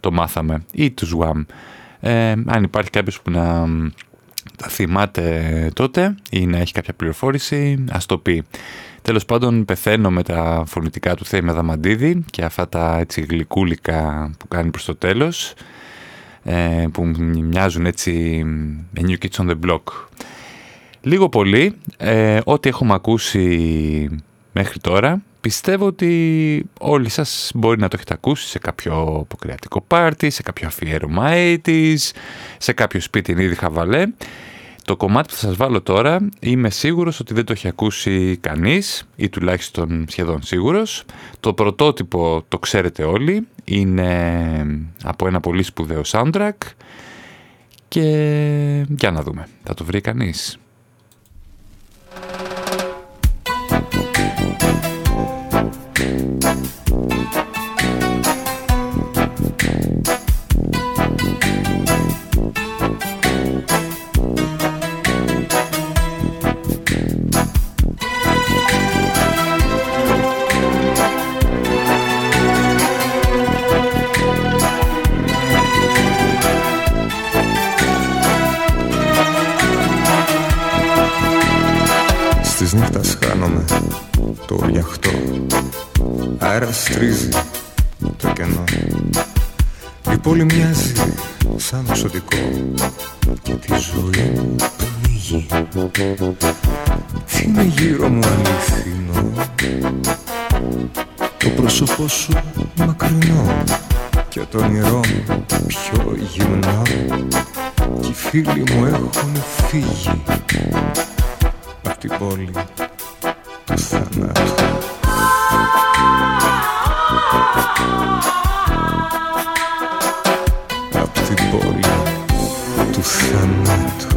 Speaker 1: το μάθαμε. Ή τους Wham. Ε, αν υπάρχει κάποιος που να τα θυμάται τότε ή να έχει κάποια πληροφόρηση, ας το πει. Τέλος πάντων πεθαίνω με τα φωνητικά του Θέη Μαδαμαντίδη και αυτά τα έτσι γλυκούλικα που κάνει προς το τέλος ε, που μοιάζουν έτσι με New Kids on the Block. Λίγο πολύ, ε, ό,τι έχουμε ακούσει μέχρι τώρα, πιστεύω ότι όλοι σας μπορεί να το έχετε ακούσει σε κάποιο αποκριατικό πάρτι, σε κάποιο αφιέρωμα 80's, σε κάποιο σπίτι ήδη χαβαλέ. Το κομμάτι που θα σας βάλω τώρα είμαι σίγουρος ότι δεν το έχει ακούσει κανείς ή τουλάχιστον σχεδόν σίγουρος. Το πρωτότυπο το ξέρετε όλοι, είναι από ένα πολύ σπουδαίο soundtrack και για να δούμε, θα το βρει κανείς.
Speaker 9: Το ουριαχτό Αέρας στρίζει το κενό. Η πόλη μοιάζει σαν σωτικό Και τη ζωή μου πνίγει. Τι είναι γύρω μου αληθινό. Το πρόσωπό σου μακρινό Και το όνειρό μου πιο γυμνό. Και οι φίλοι μου έχουν φύγει Απ' την πόλη του θανάτου Απ'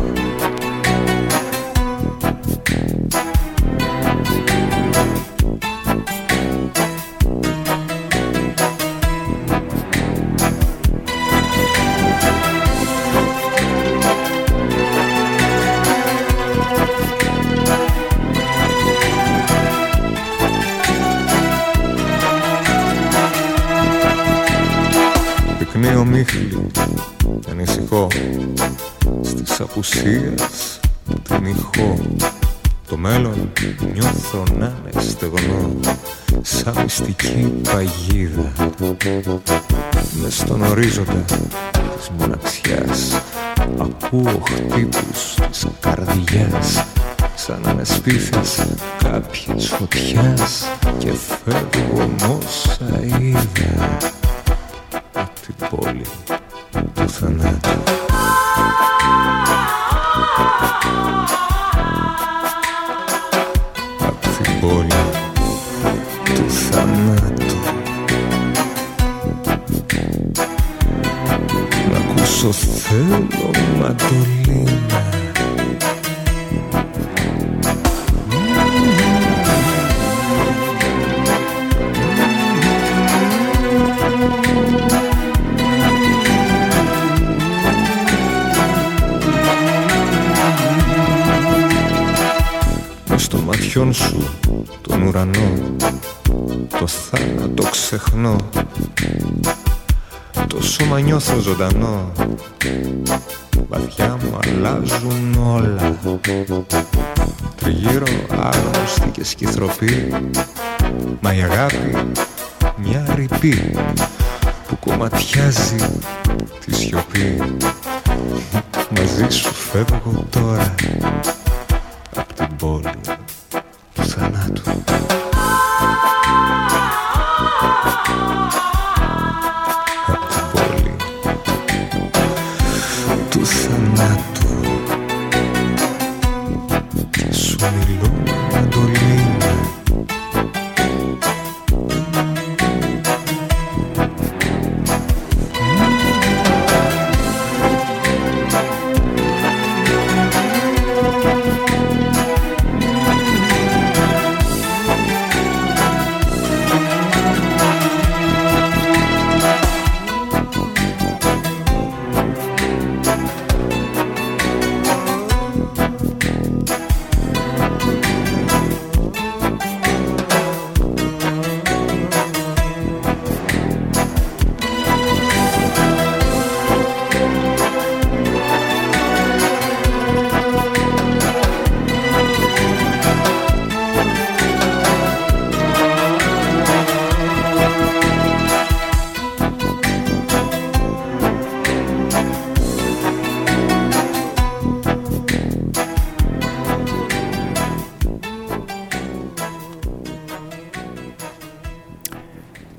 Speaker 9: ανησυχώ στις απουσίες την ηχώ το μέλλον νιώθω να είναι στεγνό σαν μυστική παγίδα. Μες στον ορίζοντα της μοναξιάς. Ακούω χτύπους της καρδιάς. Σαν να με σπίθες κάποιες φωτιάς. Και φεύγω όσα είδα την πόλη του θανάτου. Απ' την πόλη του θανάτου Να ακούσω θέλω μαντολίνα μάτιον σου τον ουρανό. Το θάνατο ξεχνώ. Το σώμα νιώθω ζωντανό. Βαθιά μου αλλάζουν όλα. Τριγύρω άγνωστη και σκυθροπή. Μα η αγάπη μια ρηπή που κομματιάζει τη σιωπή. Μαζί σου φεύγω τώρα απ' την πόλη θανάτου.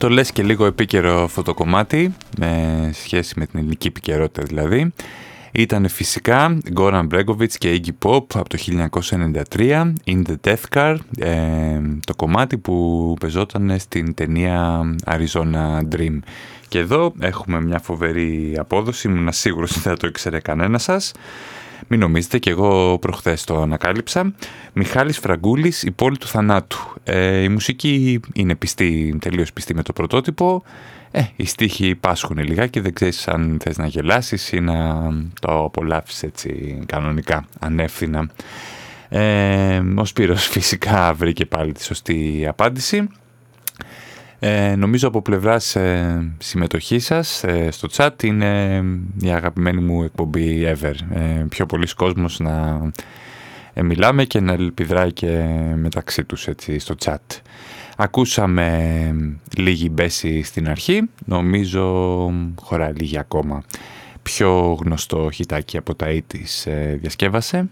Speaker 1: Το λες και λίγο επίκαιρο φωτοκομμάτι, με σχέση με την ελληνική επικαιρότητα δηλαδή. Ήταν φυσικά Goran Bregovic και Iggy Pop από το 1993, In the Death Car, ε, το κομμάτι που πεζόταν στην ταινία Arizona Dream. Και εδώ έχουμε μια φοβερή απόδοση, ήμουν σίγουρος ότι θα το ήξερε κανένας σας. Μην νομίζετε και εγώ προχθές το ανακάλυψα. Μιχάλης Φραγκούλης, η πόλη του θανάτου. Ε, η μουσική είναι πιστή, τελείως πιστή με το πρωτότυπο. Ε, οι στίχοι πάσχουν λιγάκι, δεν ξέρεις αν θες να γελάσεις ή να το απολαύσεις έτσι κανονικά, ανεύθυνα. Ε, ο Σπύρος φυσικά βρήκε πάλι τη σωστή απάντηση. Ε, νομίζω από πλευράς ε, συμμετοχής σας ε, στο chat είναι η αγαπημένη μου εκπομπή ever. Ε, πιο πολλοί κόσμος να ε, μιλάμε και να ελπιδράει και μεταξύ τους έτσι, στο chat. Ακούσαμε λίγη μπέση στην αρχή, νομίζω χωρά λίγη ακόμα. Πιο γνωστό χιτάκι από τα 80's διασκεύασε.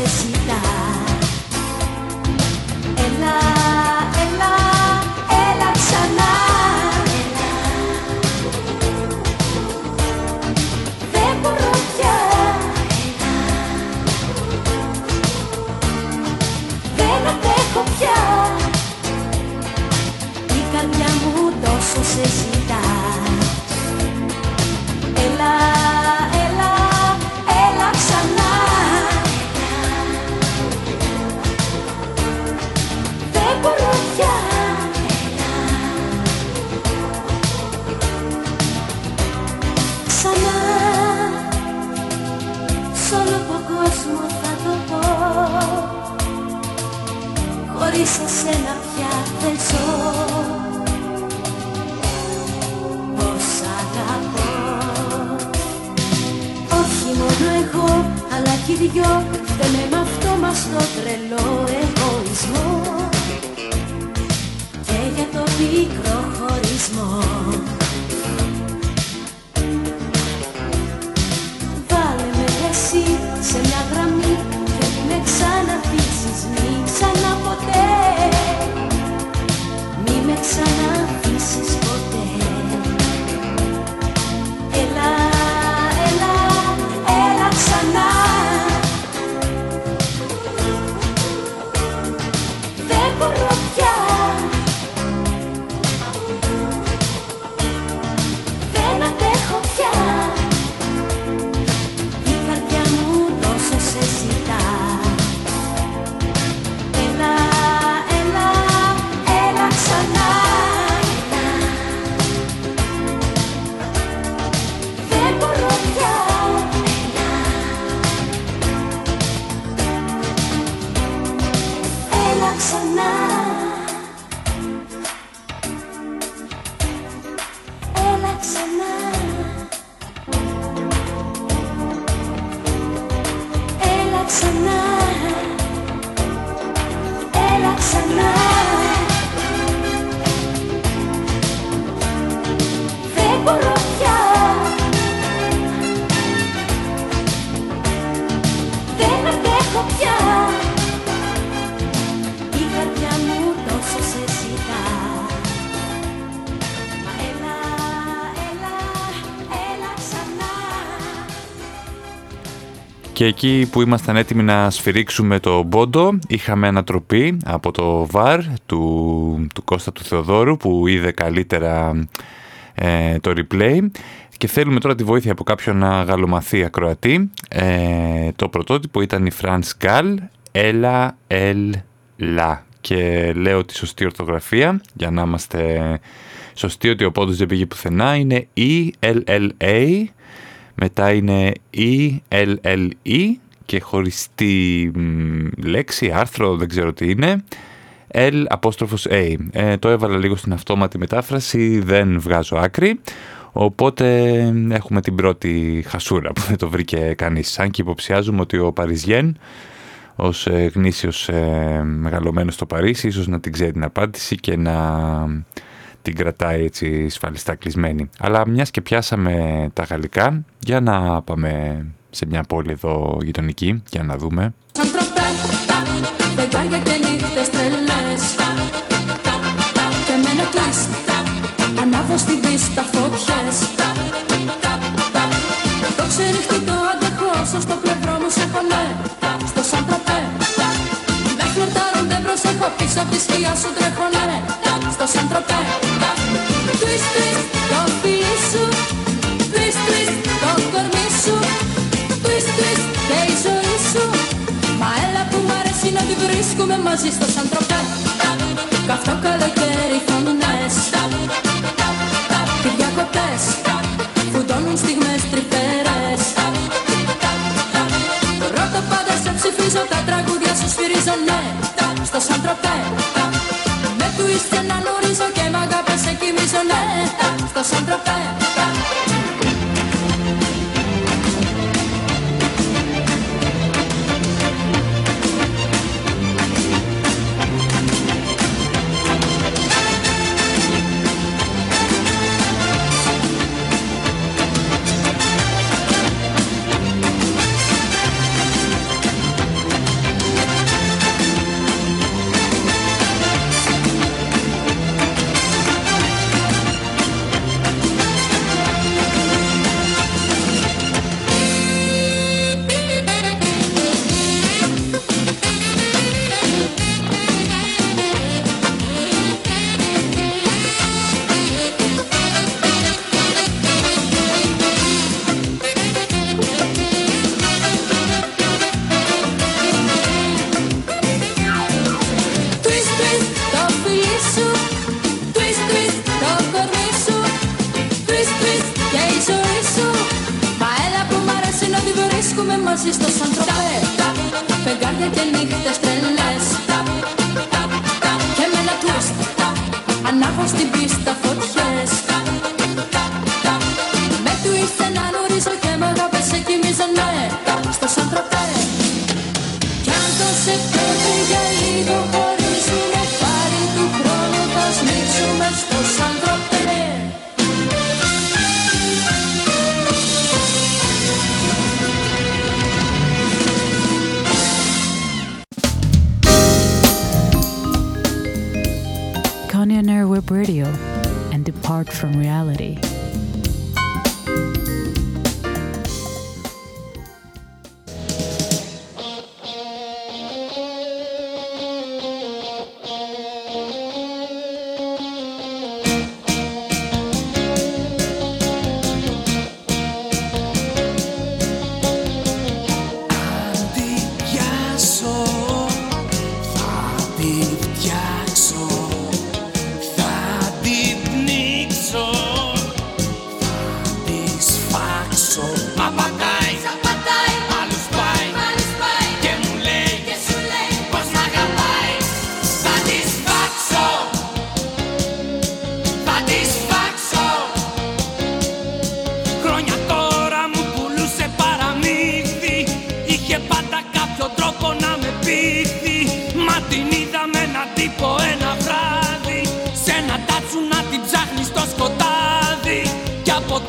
Speaker 1: necesitas. Και εκεί που ήμασταν έτοιμοι να σφυρίξουμε το μπόντο είχαμε ανατροπή από το βαρ του, του Κώστα του Θεοδόρου που είδε καλύτερα ε, το replay και θέλουμε τώρα τη βοήθεια από κάποιον γαλλομαθή ακροατή. Ε, το πρωτότυπο ήταν η France Gall, Έλα, Ελ, Λα. Και λέω τη σωστή ορθογραφία για να είμαστε σωστοί ότι ο πόντος δεν πήγε πουθενά. Είναι E-L-L-A, μετά είναι E-L-L-E και χωριστή λέξη, άρθρο, δεν ξέρω τι είναι. L απόστροφος A. Ε, το έβαλα λίγο στην αυτόματη μετάφραση, δεν βγάζω άκρη. Οπότε έχουμε την πρώτη χασούρα που δεν το βρήκε κανείς. Αν και υποψιάζουμε ότι ο Παριζιέν ως ε, γνήσιος ε, μεγαλωμένος στο Παρίσι ίσως να την ξέρει την απάντηση και να την κρατάει έτσι σφαλιστά κλεισμένη. Αλλά μιας και πιάσαμε τα γαλλικά, για να πάμε σε μια πόλη εδώ γειτονική για να δούμε.
Speaker 10: Ανάβω στην πίστα φωτιές Το ξεριχτή αντεχώ Στο πλευρό μου σε χωνέ Στο σαν τροπέ Δεν φλερτάρω δεν προσέχω Πίσω απ' τη σκιά σου τρέχω ναι Στο σαν τροπέ μαζί στο σαν τροπέ Καυτό καλοκαίρι φωνές. Διακοπές Φουντώνουν στιγμές τρυφερές Ρώτα πάντα σε ψηφίζω τα τραγούδια σου σφυρίζω ναι Στο Σαντροπέ Με του είστε να γνωρίζω και Esto son trofeos.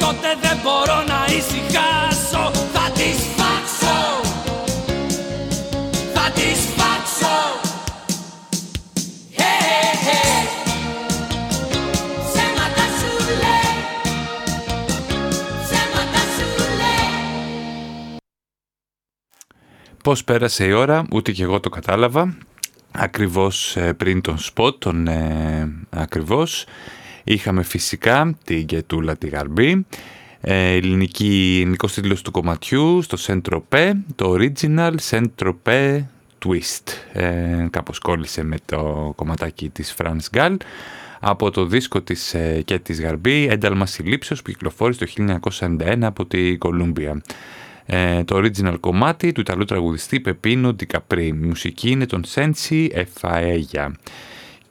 Speaker 10: Τότε δεν μπορώ να
Speaker 11: ησυχάσω. Θα τη σφάξω Θα τη σφάξω
Speaker 10: hey, σου λέει Ψέματα σου λέει
Speaker 1: Πώς πέρασε η ώρα, ούτε και εγώ το κατάλαβα. Ακριβώς ε, πριν τον σποτ, τον ε, ακριβώς είχαμε φυσικά την Γετούλα τη Γαρμπή, ε, ελληνική, ελληνικός τίτλος του κομματιού στο Saint-Tropez, το original Saint-Tropez Twist. Ε, κάπως κόλλησε με το κομματάκι της France Gall από το δίσκο της ε, και της Γαρμπή «Ένταλμα συλλήψεως» που κυκλοφόρησε το 1991 από τη Κολούμπια. Ε, το original κομμάτι του Ιταλού τραγουδιστή Πεπίνο Ντικαπρί. Η μουσική είναι τον Σέντσι Εφαέγια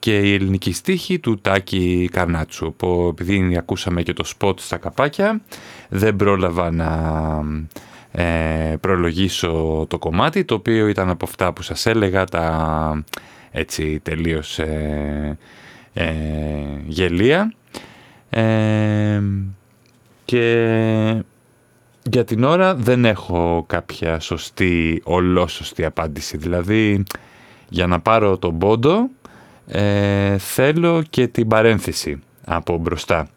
Speaker 1: και η ελληνική στίχη του Τάκη Καρνάτσου. Που, επειδή ακούσαμε και το σποτ στα καπάκια, δεν πρόλαβα να ε, προλογίσω το κομμάτι, το οποίο ήταν από αυτά που σας έλεγα, τα έτσι τελείως ε, ε γελία. Ε, και για την ώρα δεν έχω κάποια σωστή, ολόσωστη απάντηση. Δηλαδή, για να πάρω τον πόντο, ε, θέλω και την παρένθεση από μπροστά.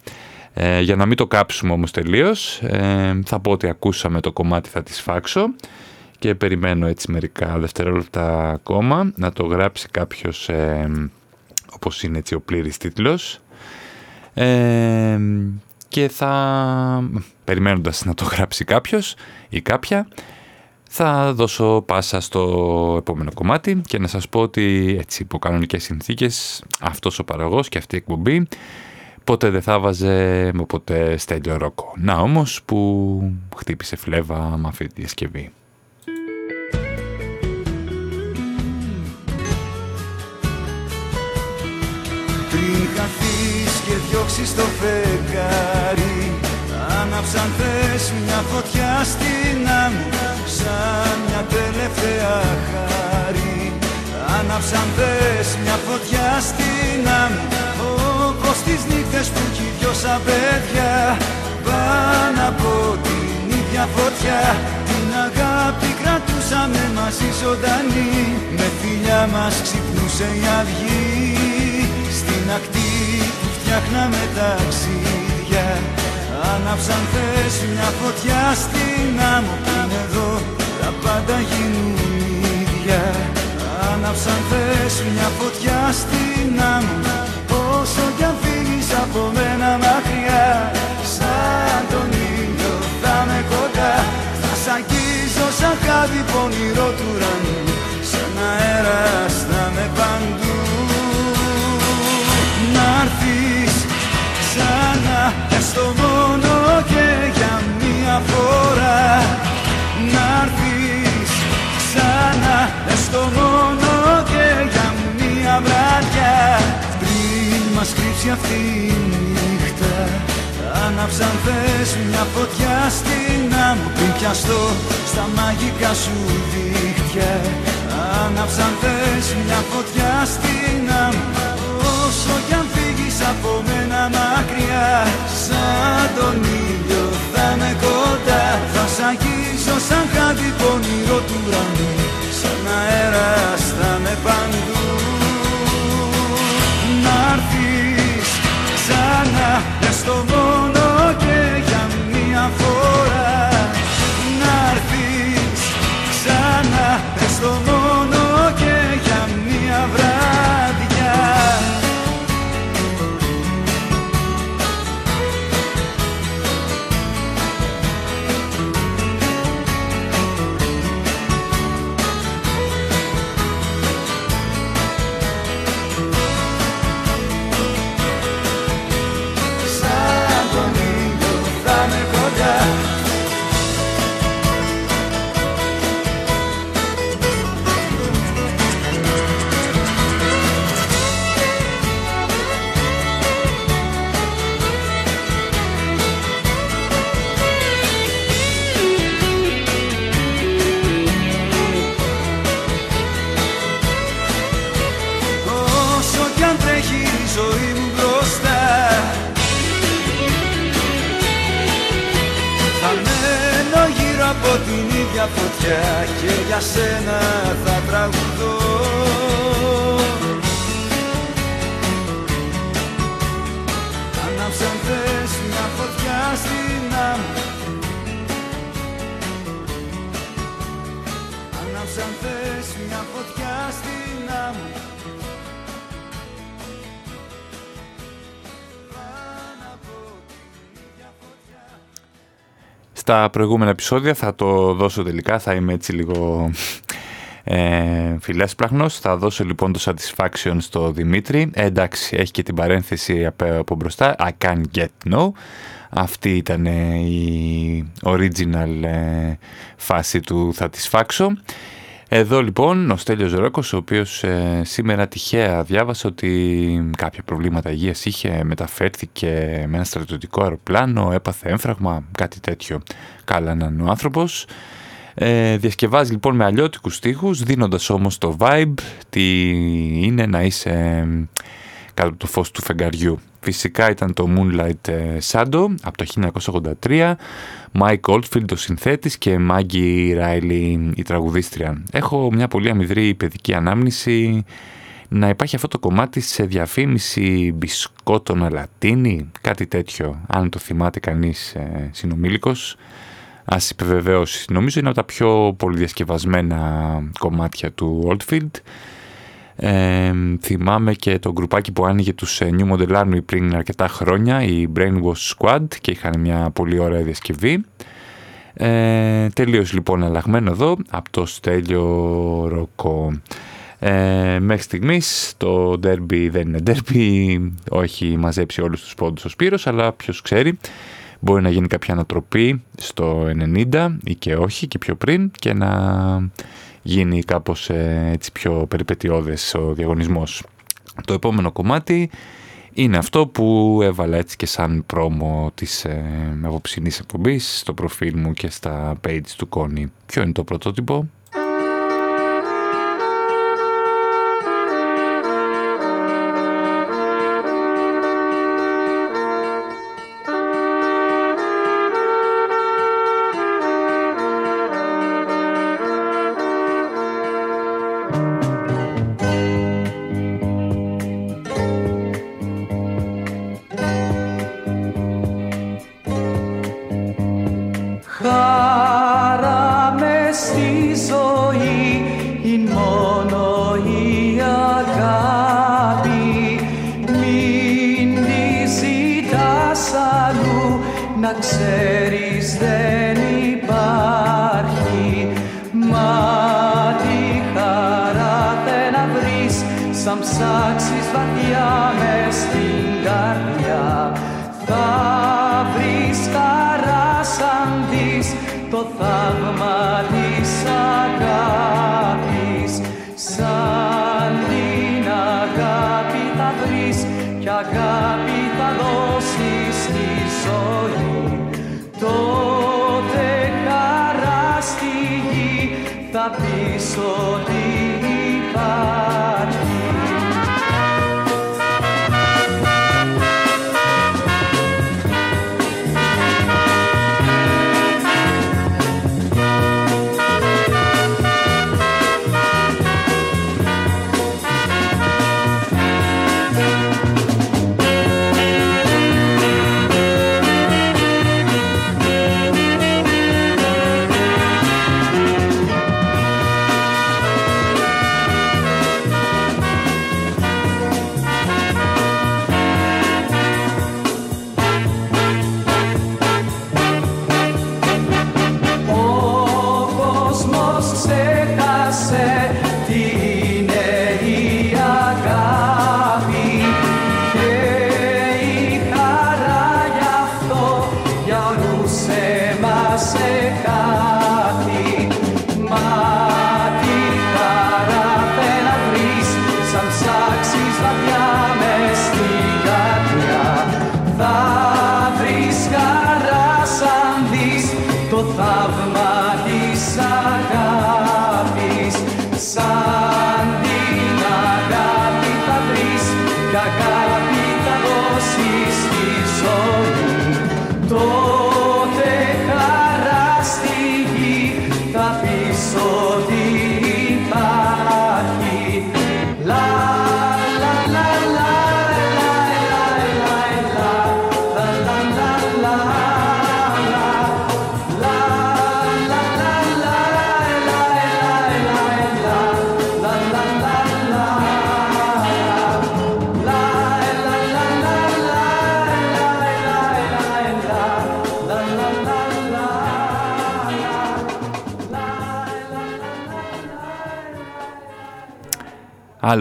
Speaker 1: Ε, για να μην το κάψουμε όμως τελείως, ε, θα πω ότι ακούσαμε το κομμάτι θα τη φάξω και περιμένω έτσι μερικά δευτερόλεπτα ακόμα να το γράψει κάποιος ε, όπως είναι έτσι ο πλήρης τίτλος ε, και θα περιμένοντας να το γράψει κάποιος ή κάποια θα δώσω πάσα στο επόμενο κομμάτι και να σας πω ότι έτσι υπό κανονικές συνθήκες αυτός ο παραγωγός και αυτή η εκπομπή ποτέ δεν θα βάζε με ποτέ στέλιο ρόκο. Να όμως που χτύπησε φλέβα με αυτή τη διασκευή.
Speaker 6: Πριν χαθείς και διώξεις το φεγγάρι Άναψαν θες μια φωτιά στην άμμο Σαν μια τελευταία χάρη. Άναψαν θες μια φωτιά στην άμμο Όπως τις νύχτες που έχει δυο σαν παιδιά. Πάνω από την ίδια φωτιά Την αγάπη κρατούσαμε μαζί ζωντανή Με φιλιά μας ξυπνούσε η αυγή. Στην ακτή που φτιάχναμε ταξίδια Άναψαν θες μια φωτιά στην άμμο Πριν εδώ. τα πάντα γίνουν ίδια Άναψαν θες μια φωτιά στην άμμο. Όσο κι αν φύγεις από μένα μακριά. Σαν τον ήλιο θα με κοντά. Θα σ' αγγίζω σαν χάδι πονηρό του ουρανού. Σαν αέρας Έστω μόνο και για μία βράδια Πριν μας κρύψει αυτή η νύχτα Άναψαν θες μια φωτιά στην άμμο. Πριν πιαστώ στα μαγικά σου δίχτυα Άναψαν θες μια φωτιά στην άμμο. Όσο κι αν φύγεις από μένα μακριά Σαν τον ήλιο θα με κοντά. Θα σ' αγγίζω σαν χάδι πονηρό του ουρανού Σαν αέρας θα με παντού ίδια φωτιά Και για σένα θα τραγουδώ
Speaker 1: Στα προηγούμενα επεισόδια θα το δώσω τελικά, θα είμαι έτσι λίγο ε, φιλέσπλαχνος. Θα δώσω λοιπόν το satisfaction στο Δημήτρη. Ε, εντάξει, έχει και την παρένθεση από μπροστά. I can't get no. Αυτή ήταν η original ε, φάση του θα της σφάξω. Εδώ λοιπόν ο Στέλιος Ρόκος, ο οποίος ε, σήμερα τυχαία διάβασε ότι κάποια προβλήματα υγείας είχε, μεταφέρθηκε με ένα στρατιωτικό αεροπλάνο, έπαθε έμφραγμα, κάτι τέτοιο. Καλά να είναι ο άνθρωπος. Ε, διασκευάζει λοιπόν με αλλιώτικους στίχους, δίνοντας όμως το vibe τι είναι να είσαι κάτω από το φως του φεγγαριού. Φυσικά ήταν το Moonlight ε, Shadow από το 1983, Mike Oldfield ο συνθέτης και Maggie Riley η τραγουδίστρια. Έχω μια πολύ αμυδρή παιδική ανάμνηση να υπάρχει αυτό το κομμάτι σε διαφήμιση μπισκότων αλατίνη, κάτι τέτοιο, αν το θυμάται κανείς ε, συνομήλικος. Ας υπεβεβαίωσει. Νομίζω είναι από τα πιο πολυδιασκευασμένα κομμάτια του Oldfield. Ε, θυμάμαι και το γκρουπάκι που άνοιγε τους ε, New Model Army πριν αρκετά χρόνια, η Brainwash Squad και είχαν μια πολύ ωραία διασκευή. Ε, τελείως λοιπόν αλλαγμένο εδώ από το Στέλιο Ροκό. Ε, μέχρι στιγμής το derby δεν είναι derby, όχι μαζέψει όλους τους πόντους ο Σπύρος, αλλά ποιος ξέρει μπορεί να γίνει κάποια ανατροπή στο 90 ή και όχι και πιο πριν και να γίνει κάπως ε, έτσι πιο περιπετειώδες ο διαγωνισμός. Το επόμενο κομμάτι είναι αυτό που έβαλα έτσι και σαν πρόμο της ε, απόψινής εκπομπής στο προφίλ μου και στα page του Κόνη. Ποιο είναι το πρωτότυπο;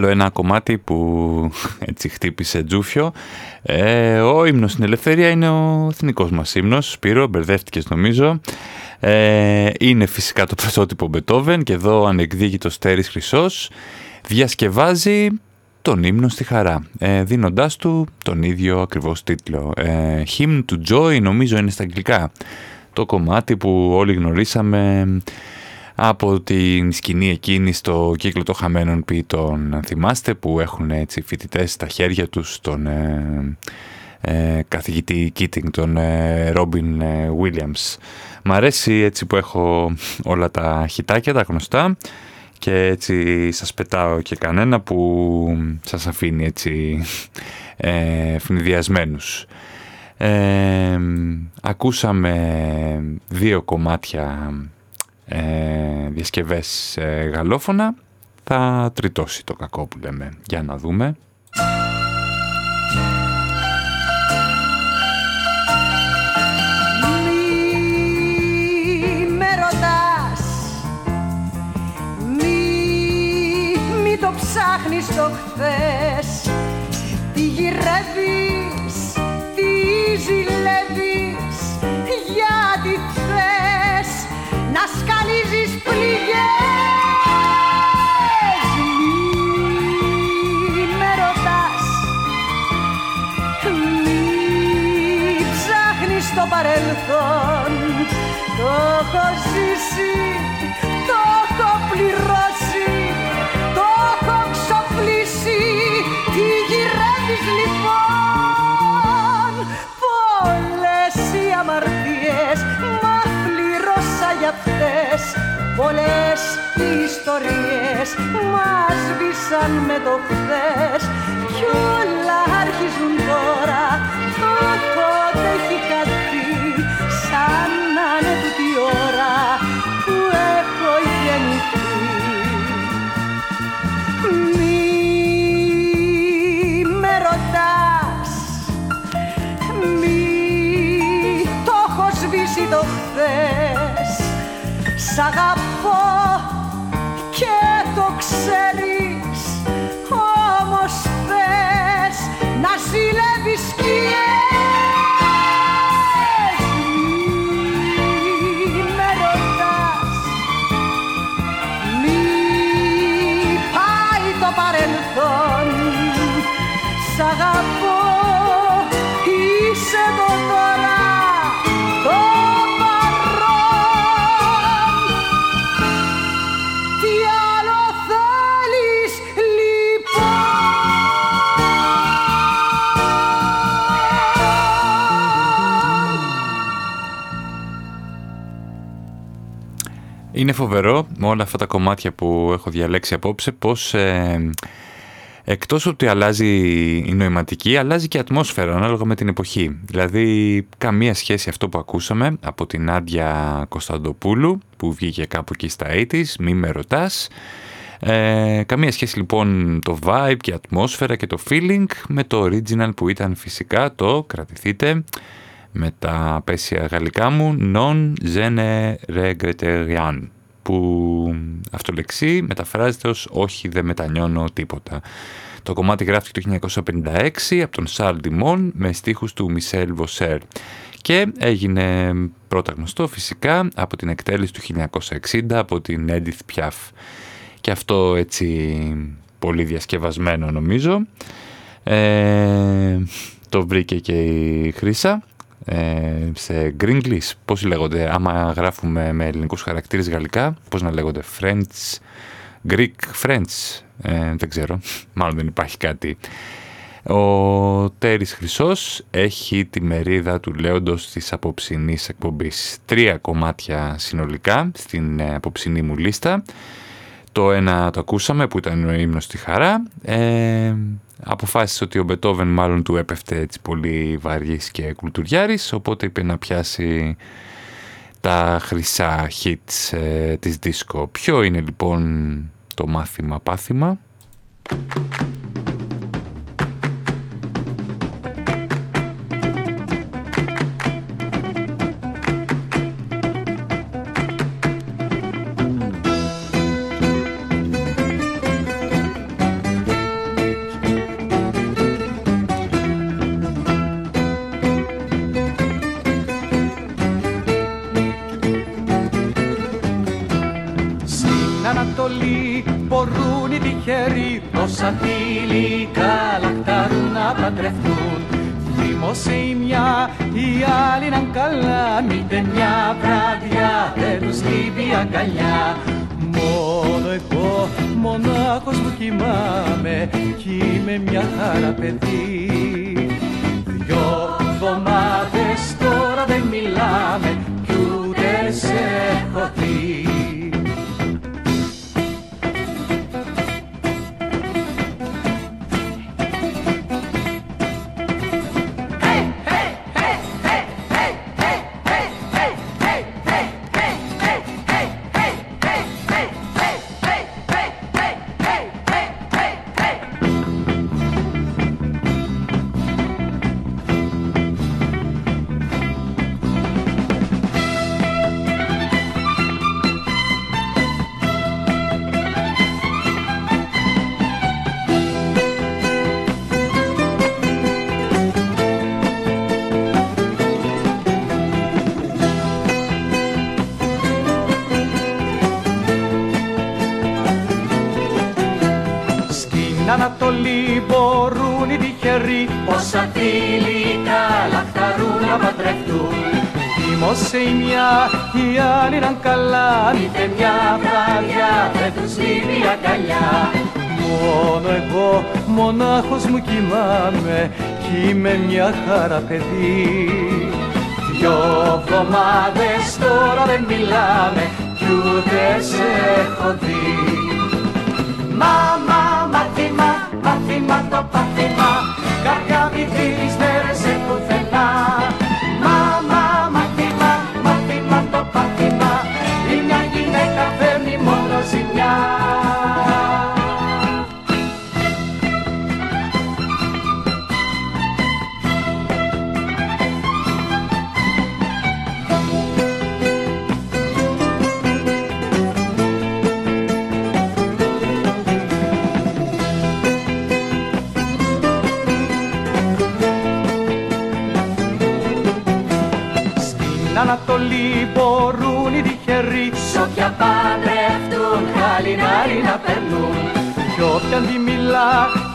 Speaker 1: Άλλο ένα κομμάτι που έτσι χτύπησε τζούφιο. Ε, ο ύμνος στην ελευθερία είναι ο εθνικός μας ύμνος. Σπύρο, μπερδεύτηκες νομίζω. Ε, είναι φυσικά το πρωτότυπο Μπετόβεν και εδώ ανεκδίκητο Τέρης Χρυσός διασκευάζει τον ύμνο στη χαρά, ε, δίνοντάς του τον ίδιο ακριβώς τίτλο. Ε, Hymn to Joy νομίζω είναι στα αγγλικά. Το κομμάτι που όλοι γνωρίσαμε από την σκηνή εκείνη στο κύκλο των χαμένων ποιητών. Θυμάστε που έχουν έτσι φοιτητές στα χέρια τους τον ε, ε, καθηγητή Κίτινγκ, τον ε, Ρόμπιν Βίλιαμς. Μ' αρέσει έτσι που έχω όλα τα χιτάκια, τα γνωστά και έτσι σας πετάω και κανένα που σας αφήνει έτσι ε, φνηδιασμένους. Ε, ακούσαμε δύο κομμάτια ε, διασκευές ε, γαλλόφωνα θα τριτώσει το κακό που λέμε. Για να δούμε.
Speaker 12: Μη με ρωτάς Μη, μη το ψάχνεις το χθες Τι γυρεύεις, τι ζηλεύεις Πολλές οι ιστορίες Μας σβήσαν με το χθες. Κι όλα αρχίζουν τώρα Το τότε έχει κάτι Σαν να είναι τούτη η ώρα Που έχω γεννηθεί. Μη με ρωτάς Μη το έχω σβήσει το χθες Σ' αγαπώ και το ξέρεις
Speaker 1: Είναι φοβερό με όλα αυτά τα κομμάτια που έχω διαλέξει απόψε πως ε, εκτός ότι αλλάζει η νοηματική αλλάζει και η ατμόσφαιρα ανάλογα με την εποχή. Δηλαδή καμία σχέση αυτό που ακούσαμε από την Άντια Κωνσταντοπούλου που βγήκε κάπου εκεί στα 80's, μη με ρωτάς. Ε, καμία σχέση λοιπόν το vibe και η ατμόσφαιρα και το feeling με το original που ήταν φυσικά το κρατηθείτε με τα πέσια γαλλικά μου non je ne regrette rien που αυτολεξί μεταφράζεται ως όχι δεν μετανιώνω τίποτα. Το κομμάτι γράφτηκε το 1956 από τον Σαρλ Ντιμόν με στίχους του Μισελ Βοσέρ και έγινε πρώτα γνωστό φυσικά από την εκτέλεση του 1960 από την Edith Piaf. Και αυτό έτσι πολύ διασκευασμένο νομίζω. Ε, το βρήκε και η Χρύσα ε, σε Gringlish, πώς λέγονται, άμα γράφουμε με ελληνικούς χαρακτήρες γαλλικά, πώς να λέγονται, French, Greek French, ε, δεν ξέρω, μάλλον δεν υπάρχει κάτι. Ο Τέρης Χρυσός έχει τη μερίδα του λέοντος της απόψινής εκπομπής. Τρία κομμάτια συνολικά στην ε, απόψινή μου λίστα. Το ένα το ακούσαμε που ήταν ο ύμνος στη χαρά. Ε, αποφάσισε ότι ο Μπετόβεν μάλλον του έπεφτε έτσι πολύ βαριής και κουλτουριάρης, οπότε είπε να πιάσει τα χρυσά hits ε, της δίσκο. Ποιο είναι λοιπόν το μάθημα
Speaker 13: μια χαρά παιδί Μόνο εγώ, μονάχος μου κοιμάμαι Κι είμαι μια χαρά παιδί. Δυο εβδομάδες τώρα δεν μιλάμε Κι ούτε σε έχω δει. Μάμα, μάθημα, μάθημα το πάθημα Κάποια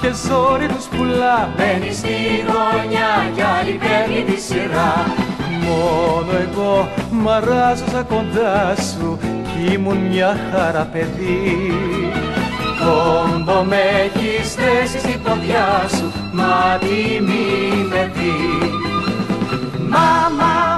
Speaker 13: και ζόρι τους πουλά. Μπαίνεις στη γωνιά κι άλλη παίρνει τη σειρά. Μόνο εγώ μαράζωσα κοντά σου κι ήμουν μια χαρά παιδί. Κόμπο με έχεις θέσει στην ποδιά σου μα τι μη με δει. Μάμα, μάθημα,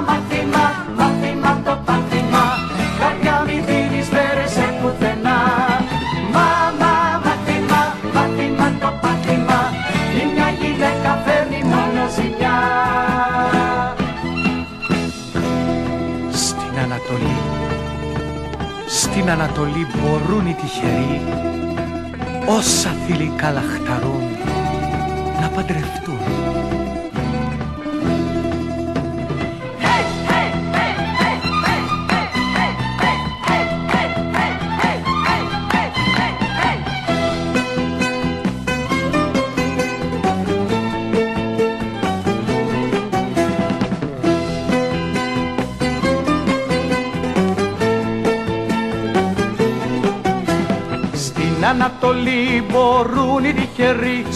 Speaker 13: Στην Ανατολή μπορούν οι τυχεροί Όσα θηλυκά λαχταρούν να παντρευτούν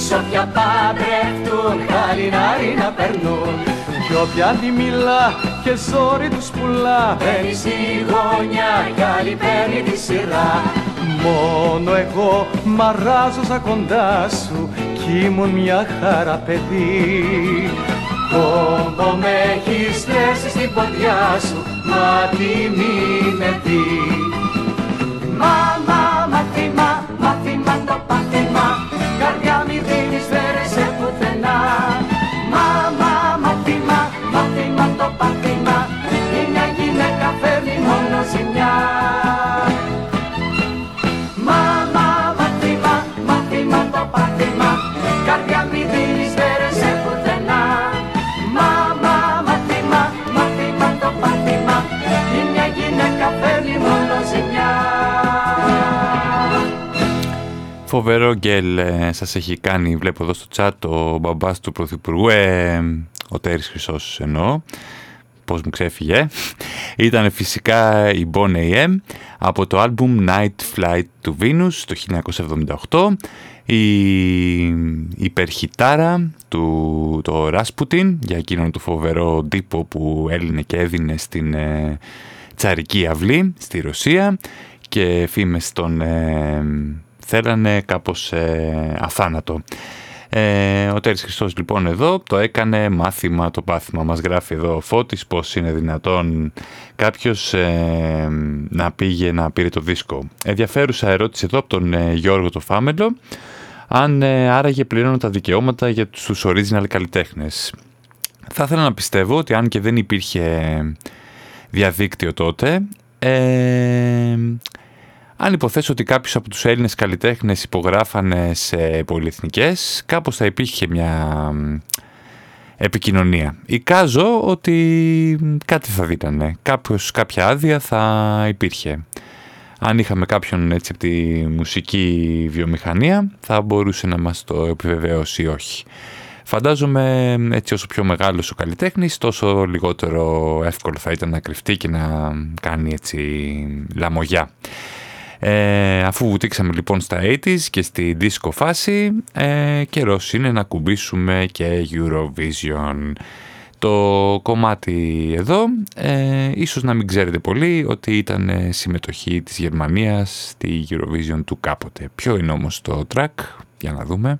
Speaker 13: Σ' όποια παντρευτούν χαλινάρι να περνούν. Κι όποια τη μιλά και ζόρι τους πουλά. Μπαίνει στη γωνιά κι άλλη παίρνει τη σειρά. Μόνο εγώ μαράζωσα κοντά σου κι ήμουν μια χαρά παιδί. Κόμπο με έχεις θέσει στην ποδιά σου μα τι μη με δεις
Speaker 1: Φοβερό γκέλ ε, σας έχει κάνει, βλέπω εδώ στο chat, ο μπαμπάς του Πρωθυπουργού, ε, ο Τέρης Χρυσός εννοώ. πώς μου ξέφυγε. Ήταν φυσικά η Bon AM από το album Night Flight to Venus το 1978 η υπερχιτάρα του το Rasputin για εκείνον το φοβερό τύπο που έλυνε και έδινε στην ε, τσαρική αυλή στη Ρωσία και φήμες τον ε, θέλανε κάπως ε, αθάνατο. Ε, ο Τέρης Χριστός λοιπόν εδώ το έκανε μάθημα το πάθημα. Μας γράφει εδώ ο Φώτης πως είναι δυνατόν κάποιος ε, να πήγε να πήρε το δίσκο. Ενδιαφέρουσα ερώτηση εδώ από τον ε, Γιώργο το Φάμελο αν ε, άραγε πληρώνουν τα δικαιώματα για τους original καλλιτέχνες. Θα ήθελα να πιστεύω ότι αν και δεν υπήρχε διαδίκτυο τότε, ε, αν υποθέσω ότι κάποιος από τους Έλληνες καλλιτέχνες υπογράφανε σε πολυεθνικές, κάπως θα υπήρχε μια επικοινωνία. Εικάζω ότι κάτι θα δίτανε, κάποιος, κάποια άδεια θα υπήρχε. Αν είχαμε κάποιον έτσι από τη μουσική βιομηχανία θα μπορούσε να μας το επιβεβαιώσει ή όχι. Φαντάζομαι έτσι όσο πιο μεγάλος ο καλλιτέχνης τόσο λιγότερο εύκολο θα ήταν να κρυφτεί και να κάνει έτσι λαμογιά. Ε, αφού βουτήξαμε λοιπόν στα 80's και στη disco φάση, ε, καιρός είναι να κουμπίσουμε και Eurovision. Το κομμάτι εδώ, ε, ίσως να μην ξέρετε πολύ ότι ήταν συμμετοχή της Γερμανίας στη Eurovision του κάποτε. Ποιο είναι όμως το track, για να δούμε.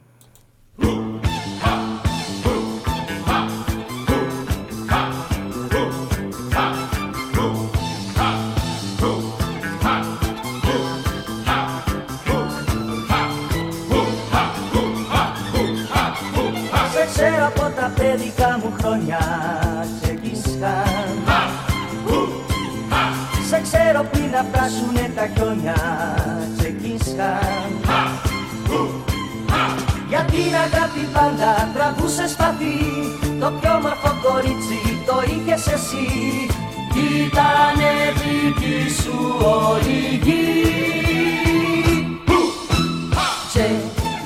Speaker 13: Τα χιόνια ξεκίσχαν Για την αγάπη πάντα τραβούσες σπαθί Το πιο μορφό κορίτσι το είχες εσύ. Ήτανε δική σου όλη γη Τσε,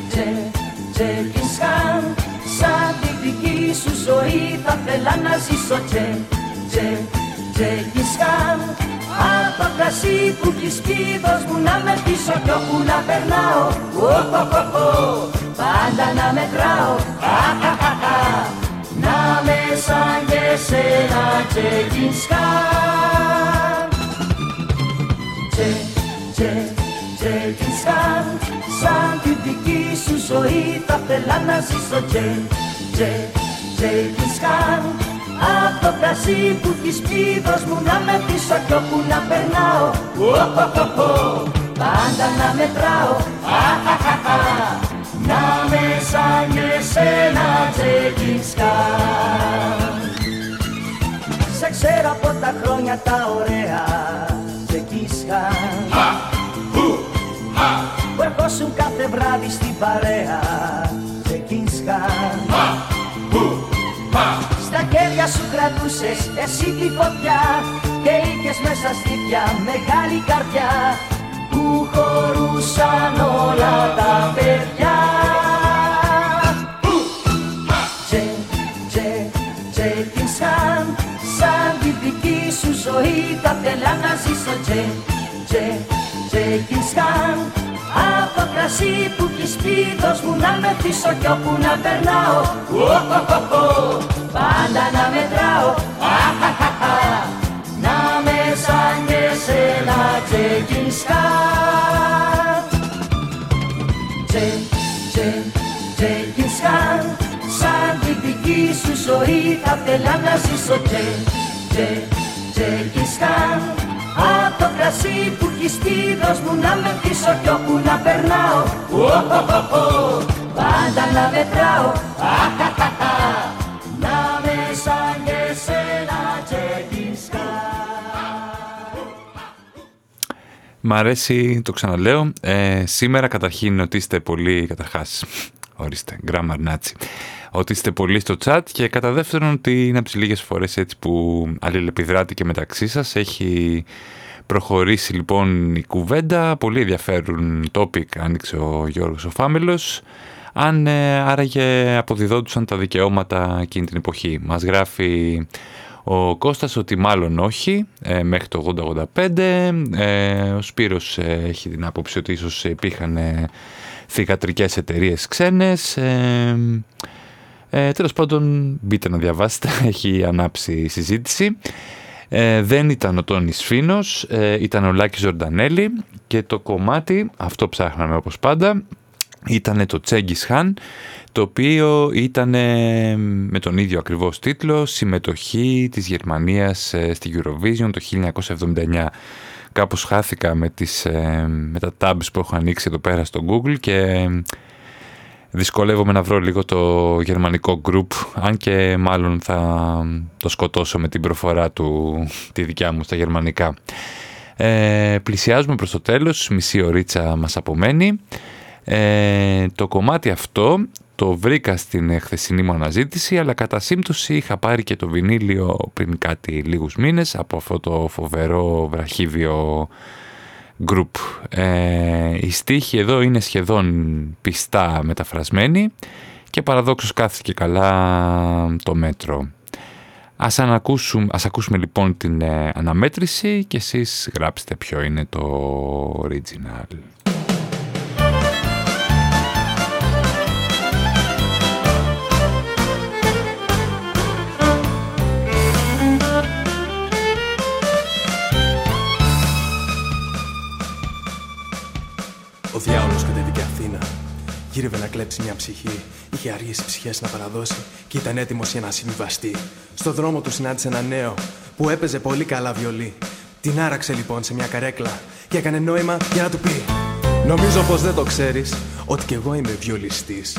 Speaker 13: τσε, τσεκίσχαν σαν τη δική σου ζωή θα θέλα να ζήσω. Τσε, τσε, τσεκίσχαν από το κρασί που κλεισπίδος μου να με πίσω κι όπου να περνάω. Πάντα να μετράω. Να με σαν και σένα τσεκίσχαν τσε, τσε, τσεκίσχαν σαν τη δική σου ζωή θα θέλα να ζήσω. Τσε, τσε, τσεκίσχαν Απ' το κρασί που έχεις πίδος μου να με πίσω κι όπου να περνάω. Πάντα να μετράω. Να με σαν και εσένα τσεκίσκαν Σε ξέρω από τα χρόνια τα ωραία. Τσεκίσκαν Που ερχόσουν κάθε βράδυ στην παρέα. Τσεκίσκαν στα χέρια σου κρατούσες εσύ τη φωτιά Και είχες μέσα στήθια μεγάλη καρδιά. Που χωρούσαν όλα τα παιδιά. Τσε, τσε, τσεκίνσαν Σαν τη δική σου ζωή θα θέλα να ζήσω. Τσε, τσε, τσεκίνσαν Απ' το κρασί που έχεις πίδος μου να με πίσω κι όπου να περνάω. Πάντα να μετράω. Να με σαν και σένα τσεκίνσκαν Τσε, τσε, τσεκίνσκαν Σαν τη δική σου ζωή θα θέλα να ζήσω. Τσε, τσε, τσεκίνσκαν Απ' το κρασί που έχεις πίδος μου να με πίσω κι όπου να περνάω. Πάντα να μετράω. Να με σαν και σένα
Speaker 1: Μ' αρέσει, το ξαναλέω, ε, σήμερα καταρχήν ότι είστε πολύ, καταρχάς, ορίστε, grammar Nazi, ότι είστε πολύ στο chat και κατά δεύτερον ότι είναι από τις λίγες φορές έτσι που αλληλεπιδράτη και μεταξύ σας έχει προχωρήσει λοιπόν η κουβέντα, πολύ ενδιαφέρον topic άνοιξε ο Γιώργος ο Φάμελος αν ε, άραγε αποδιδόντουσαν τα δικαιώματα εκείνη την εποχή. Μας γράφει Ο Κώστας ότι μάλλον όχι, ε, μέχρι το 80-85. Ε, ο Σπύρος ε, έχει την άποψη ότι ίσως υπήρχαν ε, θηγατρικές εταιρείες ξένες. Ε, ε, τέλος πάντων μπείτε να διαβάσετε, έχει ανάψει η συζήτηση. Ε, δεν ήταν ο Τόνις Φίνος, ήταν ο Λάκης Ζορντανέλη και το κομμάτι, αυτό ψάχναμε όπως πάντα, ήταν το Τσέγγις Χάν το οποίο ήταν με τον ίδιο ακριβώς τίτλο «Συμμετοχή της Γερμανίας ε, στη Eurovision το 1979». Κάπως χάθηκα με, τις, ε, με τα tabs που έχω ανοίξει εδώ πέρα στο Google και δυσκολεύομαι να βρω λίγο το γερμανικό group, αν και μάλλον θα το σκοτώσω με την προφορά του τη δικιά μου στα γερμανικά. Ε, πλησιάζουμε προς το τέλος, μισή ωρίτσα μας απομένει. Ε, το κομμάτι αυτό το βρήκα στην χθεσινή μου αναζήτηση, αλλά κατά σύμπτωση είχα πάρει και το βινίλιο πριν κάτι λίγους μήνες από αυτό το φοβερό βραχίβιο group. Ε, η στίχη εδώ είναι σχεδόν πιστά μεταφρασμένη και παραδόξως κάθεται καλά το μέτρο. Ας, ανακούσουμε, ας ακούσουμε λοιπόν την ε, αναμέτρηση και εσείς γράψτε ποιο είναι το original.
Speaker 14: Γύρευε να κλέψει μια ψυχή. Είχε αργήσει ψυχές να παραδώσει και ήταν έτοιμος για να συμβιβαστεί. Στο δρόμο του συνάντησε ένα νέο που έπαιζε πολύ καλά βιολί. Την άραξε λοιπόν σε μια καρέκλα και έκανε νόημα για να του πει: Νομίζω πως δεν το ξέρεις ότι κι εγώ είμαι βιολιστής.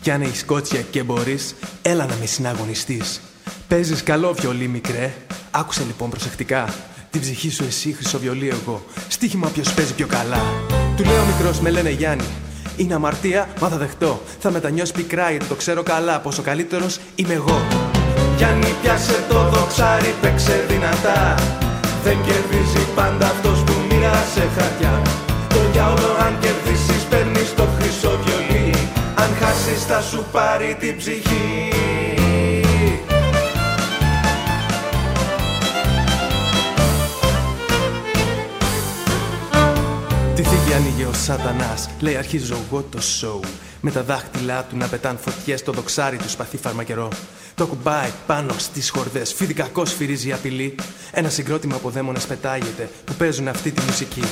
Speaker 14: Κι αν έχεις κότσια και μπορείς, έλα να με συναγωνιστείς. Παίζεις καλό βιολί, μικρέ. Άκουσε λοιπόν προσεκτικά. Την ψυχή σου εσύ, χρυσοβιολί εγώ. Στίχημα ποιο παίζει πιο καλά. Του λέω μικρός, με λένε Γιάννη. Είναι αμαρτία, μα θα δεχτώ. Θα μετανιώσει πικρά γιατί το ξέρω καλά πως ο καλύτερος είμαι εγώ.
Speaker 6: Γιάννη πιάσε το δοξάρι, παίξε δυνατά. Δεν κερδίζει πάντα αυτός που μοίρασε χαρτιά. Το διάολο αν κερδίσεις παίρνεις το χρυσό βιολί. Αν χάσεις θα σου πάρει την ψυχή.
Speaker 14: Τη θήκη ανοίγει ο σατανάς Λέει αρχίζω εγώ το σοου Με τα δάχτυλά του να πετάν φωτιές Το δοξάρι του σπαθί φαρμακερό Το κουμπάει πάνω στις χορδές Φιδικακό σφυρίζει η απειλή. Ένα συγκρότημα από δαίμονες πετάγεται Που παίζουν αυτή τη μουσική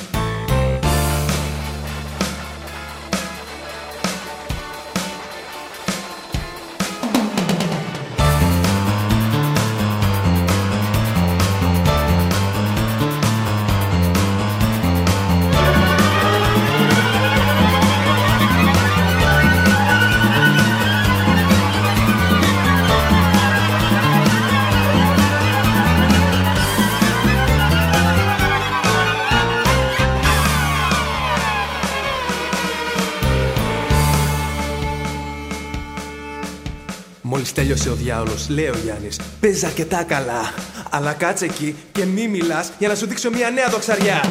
Speaker 14: Μόλις τέλειωσε ο διάολος, λέει ο Γιάννης. Παίζεις αρκετά καλά Αλλά κάτσε εκεί και μη μιλάς Για να σου δείξω μια νέα δοξαριά.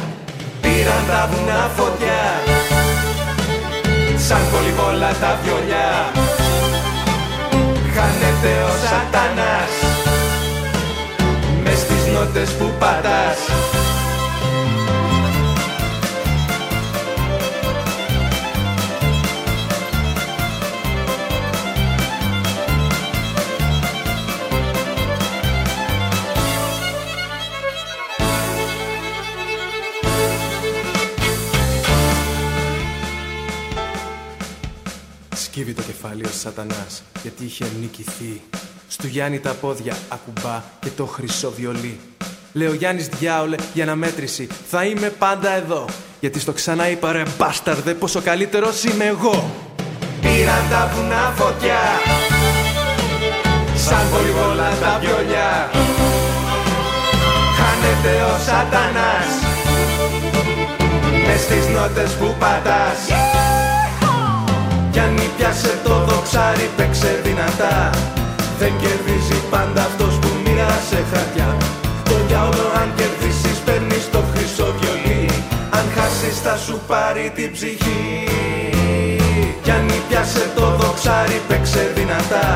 Speaker 6: Πήραν τα βουνά φωτιά Σαν πολυβόλα τα βιολιά. Χάνεται ο σατανάς Μες στις νότες που πατάς
Speaker 14: το κεφάλι ο σατανάς Γιατί είχε νικηθεί. Στου Γιάννη τα πόδια ακουμπά Και το χρυσό βιολί. Λέω Γιάννης διάολε για να μέτρηση Θα είμαι πάντα εδώ Γιατί στο ξανά είπα ρε μπάσταρδε Πως ο καλύτερος είμαι εγώ
Speaker 6: Πήραν τα βουνά φωτιά Σαν πολυβόλα τα βιολιά Χάνεται ο σατανάς Μες στις νότες που πατάς Κι αν πιάσε το δοξάρι παίξε δυνατά. Δεν κερδίζει πάντα αυτός που μοίρασε χαρτιά. Το διάολο αν κερδίσεις παίρνεις το χρυσό βιολί. Αν χάσεις θα σου πάρει την ψυχή. Κι αν πιάσε το δοξάρι παίξε δυνατά.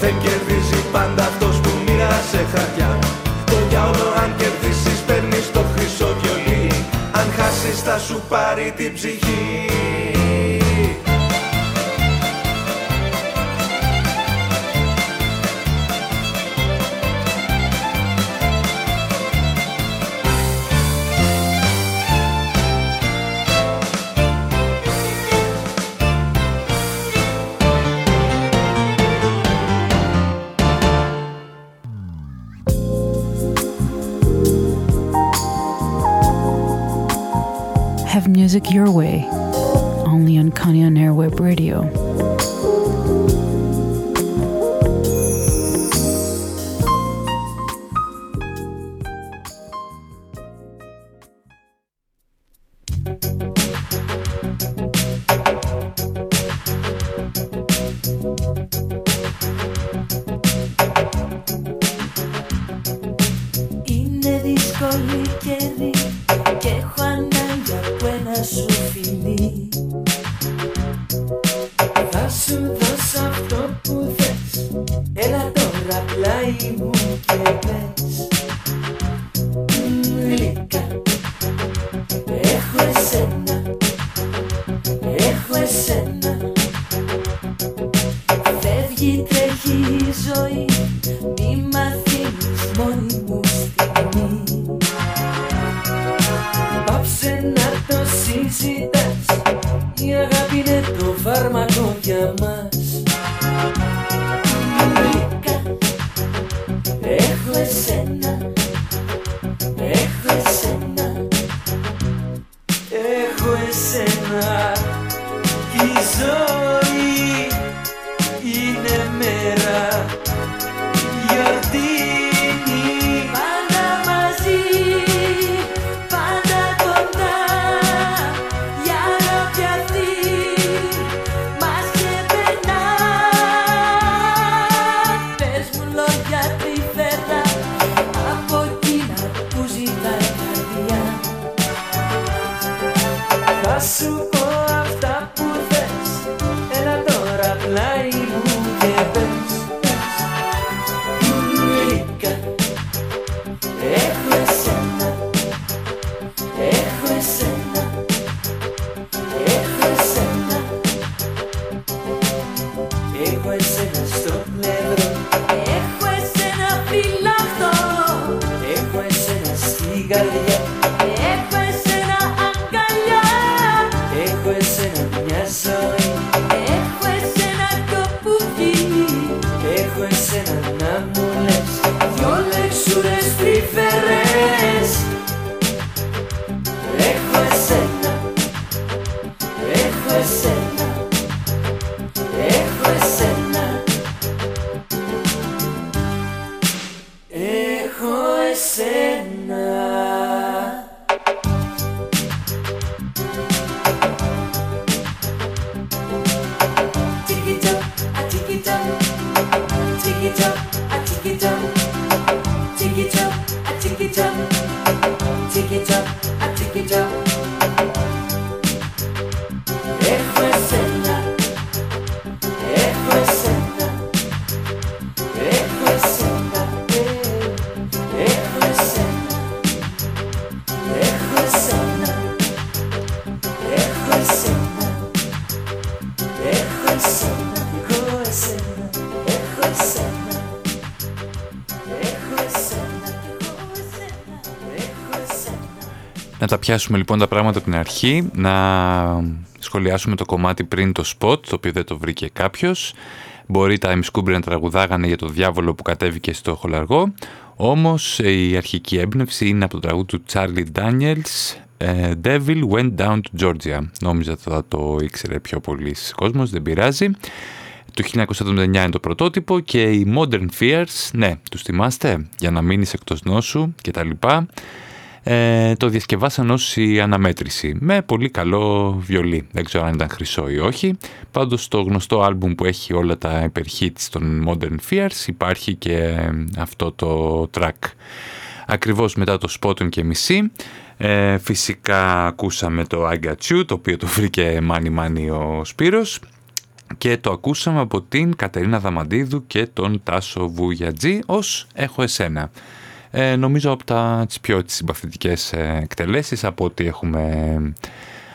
Speaker 6: Δεν κερδίζει πάντα αυτός που μοίρασε
Speaker 14: τώρα σε χαρτιά. Το διάολο αν κερδίσεις παίρνεις το χρυσό βιολί. Αν χάσεις θα σου πάρει την ψυχή
Speaker 15: your way, only on Kanye on Airweb Radio.
Speaker 8: Για μας Γλυκά
Speaker 1: πιάσουμε λοιπόν τα πράγματα από την αρχή, να σχολιάσουμε το κομμάτι πριν το spot, το οποίο δεν το βρήκε κάποιος. Μπορεί τα Imscumbre να τραγουδάγανε για το διάβολο που κατέβηκε στο χολαργό, όμως η αρχική έμπνευση είναι από το τραγούδι του Charlie Daniels, ε, Devil Went Down to Georgia. Νόμιζα θα το ήξερε πιο πολλοί κόσμος, δεν πειράζει. Το 1979 είναι το πρωτότυπο και οι Modern Fears, ναι, τους θυμάστε, για να μείνεις εκτός νόσου και τα λοιπά. Ε, το διασκευάσαν ως η αναμέτρηση με πολύ καλό βιολί. Δεν ξέρω αν ήταν χρυσό ή όχι. Πάντως το γνωστό άλμπουμ που έχει όλα τα hyperhits των Modern Fears υπάρχει και αυτό το track. Ακριβώς μετά το Spotton και μισή ε, φυσικά ακούσαμε το I Got You, το οποίο το βρήκε μάνι μάνι ο Σπύρος και το ακούσαμε από την Κατερίνα Δαμαντίδου και τον Τάσο Βουγιατζή ως «Έχω εσένα». Ε, νομίζω από τα τις πιο συμπαθητικές ε, εκτελέσεις από ό,τι έχουμε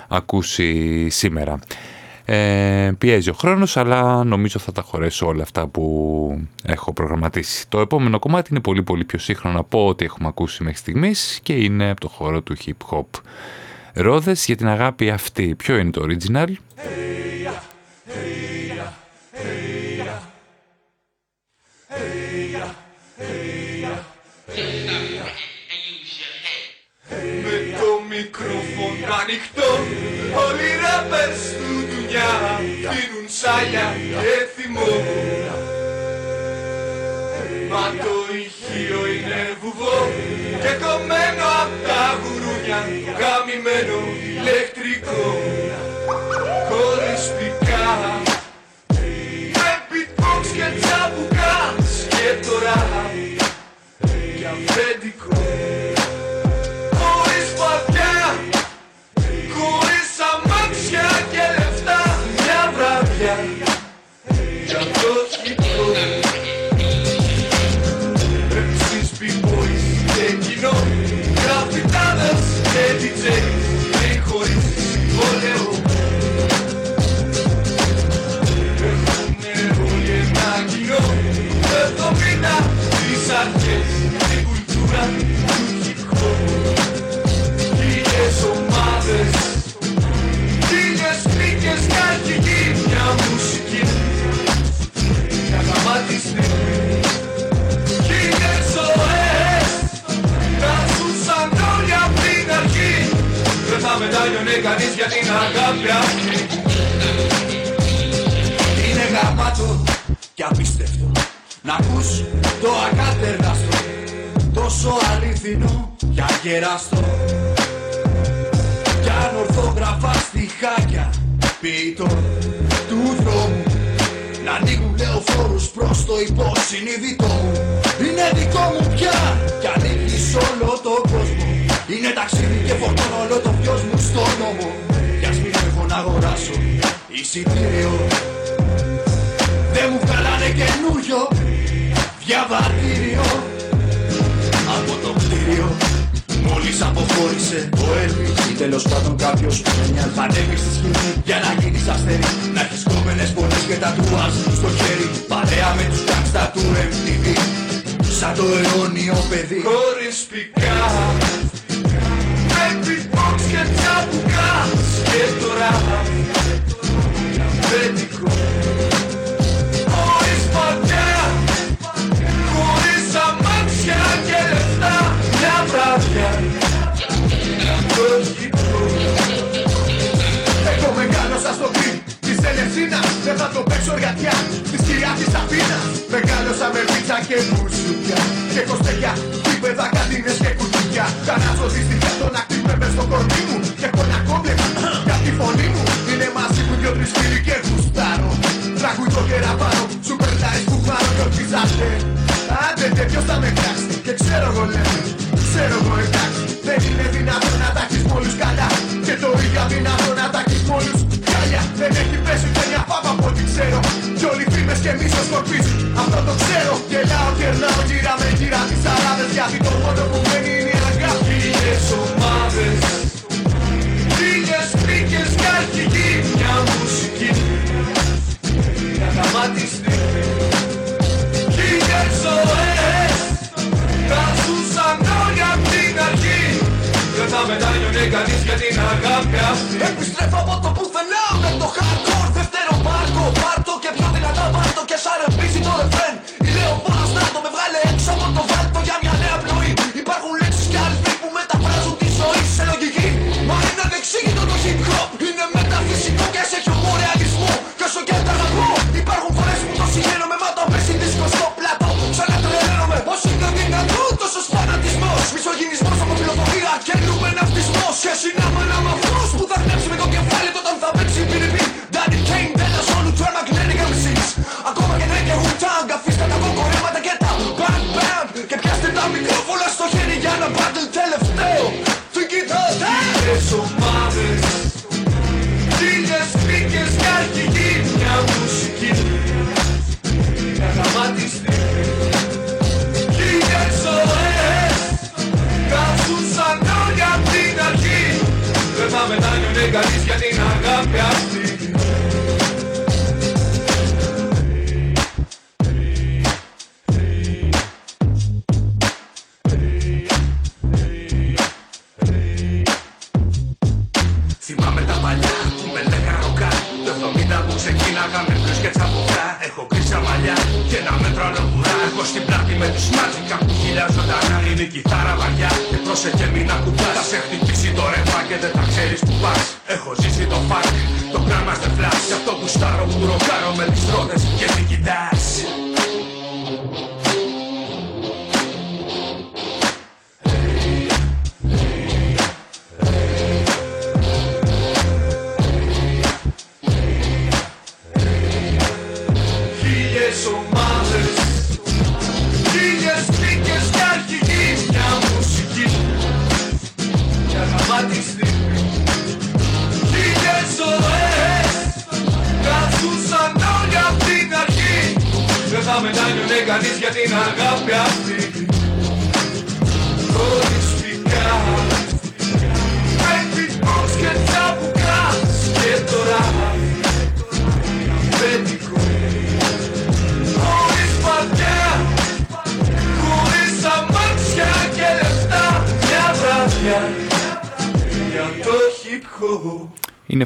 Speaker 1: ακούσει σήμερα. Ε, πιέζει ο χρόνος, αλλά νομίζω θα τα χωρέσω όλα αυτά που έχω προγραμματίσει. Το επόμενο κομμάτι είναι πολύ πολύ πιο σύγχρονο από ό,τι έχουμε ακούσει μέχρι στιγμής και είναι από το χώρο του hip hop. Ρόδες για την αγάπη αυτή. Ποιο είναι το original?
Speaker 16: Σάλια και θυμό Μα το ηχείο είναι βουβό Και κομμένο απ' τα γουρούνια Γαμημένο ηλεκτρικό. Χωριστικά. Με beatbox και τσαμπουκά Σκέτορα Και αφέντικο κανείς για την αγάπη αυτή. Είναι γαμάτο και απίστευτο Να ακούς το ακάτερναστο Τόσο αληθινό και αγεράστο Κι αν ορθόγραφα στιχάκια ποιητών του δρόμου να ανοίγουν λεωφόρους προς το υποσυνείδητό. Μου Είναι δικό μου πια κι ανήκει σ' όλο το κόσμο Είναι ταξίδι και φορτώνω όλο το φιος μου στο νόμο. Κι ας μην έχω να αγοράσω εισιτήριο. Δεν μου βγάλανε καινούριο διαβατήριο. Από το κτίριο Μόλις αποχώρησε ο Έλβης Ή τέλος πάντων κάποιος που με μοιάζει Ανέβη στη σκηνή για να γίνεις αστερή Να έχεις κόμενες πόνες και τατουάζ στο χέρι. Παρέα με τους γκάγκστα του MTV Σαν το αιώνιο παιδί. Χωρίς πικά
Speaker 17: Δεν θα το παίξω ριατιά της κυρία της Αθήνας Μεγάλωσα με πίτσα και μπουρσούκια Και κοστέλια, γήπεδα, καντίνες και κουτούκια Κανάζω δυστυχία τον ακτίβε μες στο κορμί μου Και έχω ένα κόμπλεξ για τη φωνή μου Είναι μαζί μου δυο τρεις φίλοι και γουστάρω. Τραγουδό και ραπάρω, σου περνάει που πάρω και ορκίζατε Άντε τέτοιος θα με κράξει και ξέρω εγώ λέμε Ξέρω εγώ εντάξει. Δεν είναι δυνατόν να τα έχεις μόλις καλά Και το ίδιο δυνατόν να τα έχεις μόλις χάλια Δεν έχει πέσει ούτε μια φάβα από ό,τι ξέρω Κι όλοι φήμες και μίσος σκορπίζει Αυτό το ξέρω Γελάω κερνάω γύρα με γύρα τις αράδες Γιατί το μόνο που μένει είναι η αγάπη
Speaker 16: Χίλιες ομάδες Χίλιες πρίκες και αρχηγοί Μια μουσική. Μια γαμάτη στιγμή Χίλιες ζωές Θα ζούσαν όλοι απ' την αρχή. Δεν θα μετάνιωνε κανείς για την αγάπη αυτή.
Speaker 17: Επιστρέφω από το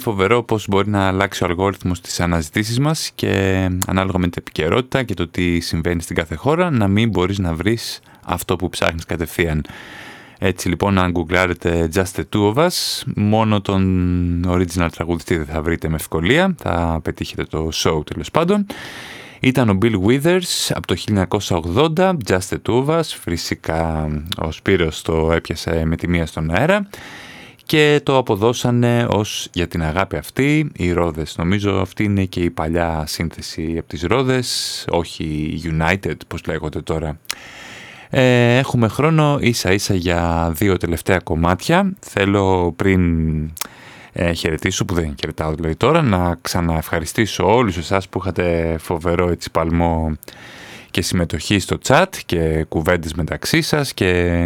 Speaker 1: φοβερό πώς μπορεί να αλλάξει ο αλγόριθμος της αναζητήσεις μας και ανάλογα με την επικαιρότητα και το τι συμβαίνει στην κάθε χώρα να μην μπορείς να βρεις αυτό που ψάχνεις κατευθείαν. Έτσι λοιπόν αν γκουγκλάρετε Just the Two of Us μόνο τον original τραγουδιστή δεν θα βρείτε με ευκολία, θα πετύχετε το show τέλος πάντων. Ήταν ο Bill Withers από το 1980, Just the Two of Us, φυσικά ο Σπύρος το έπιασε με τη μία στον αέρα και το αποδώσανε ως για την αγάπη αυτή οι Ρόδες. Νομίζω αυτή είναι και η παλιά σύνθεση από τις Ρόδες, όχι United, πώς λέγονται τώρα. Ε, έχουμε χρόνο ίσα ίσα για δύο τελευταία κομμάτια. Θέλω πριν ε, χαιρετήσω, που δεν χαιρετάω δηλαδή τώρα, να ξαναευχαριστήσω όλους εσάς που είχατε φοβερό έτσι παλμό και συμμετοχή στο chat και κουβέντες μεταξύ σας και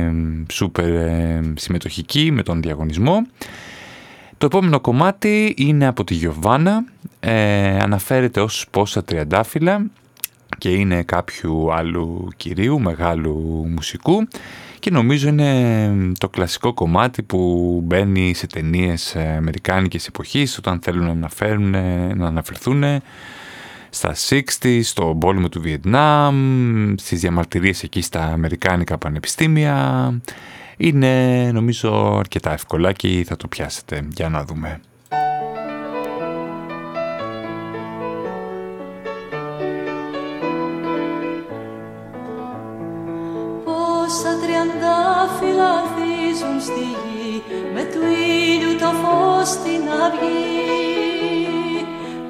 Speaker 1: σούπερ ε, συμμετοχική με τον διαγωνισμό. Το επόμενο κομμάτι είναι από τη Γιωβάνα, ε, αναφέρεται ως πόσα τριαντάφυλλα και είναι κάποιου άλλου κυρίου, μεγάλου μουσικού και νομίζω είναι το κλασικό κομμάτι που μπαίνει σε ταινίες αμερικάνικες εποχής όταν θέλουν να, αναφέρουν, να αναφερθούν στα 60 στο πόλεμο του Βιετνάμ, στις διαμαρτυρίες εκεί στα αμερικάνικα πανεπιστήμια. Είναι νομίζω αρκετά εύκολα και θα το πιάσετε. Για να δούμε.
Speaker 18: Πόσα τριαντάφυλλα ανθίζουν στη γη με του ήλιου το φως στην αυγή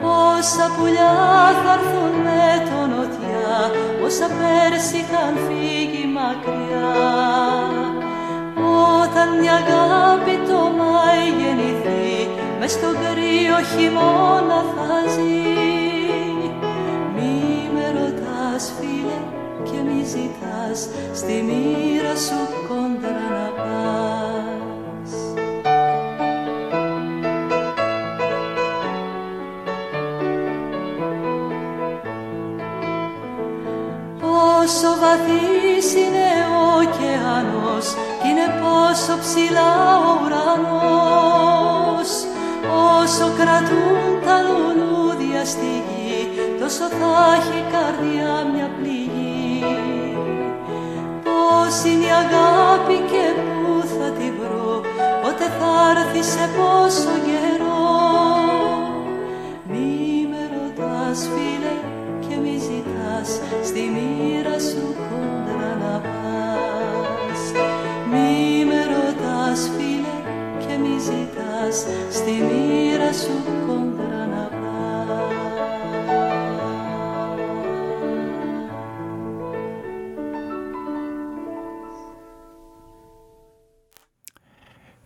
Speaker 18: Πόσα πουλιά θα έρθουν με το νοτιά Πόσα πέρσι είχαν φύγει μακριά. Όταν η αγάπη το Μάη γεννηθεί Μες στον κρύο χειμώνα θα ζει. Μη με ρωτάς φίλε και μη ζητάς Στη μοίρα σου κόντρα να πας Πόσο βαθύς είναι ο ωκεανός κι είναι πόσο ψηλά ο ουρανός. Όσο κρατούν τα λουλούδια στη γη τόσο θα έχει η καρδιά μια πληγή. Πώς είναι η αγάπη και πού θα τη βρω πότε θα έρθει σε πόσο καιρό. Μη με ρωτάς φίλε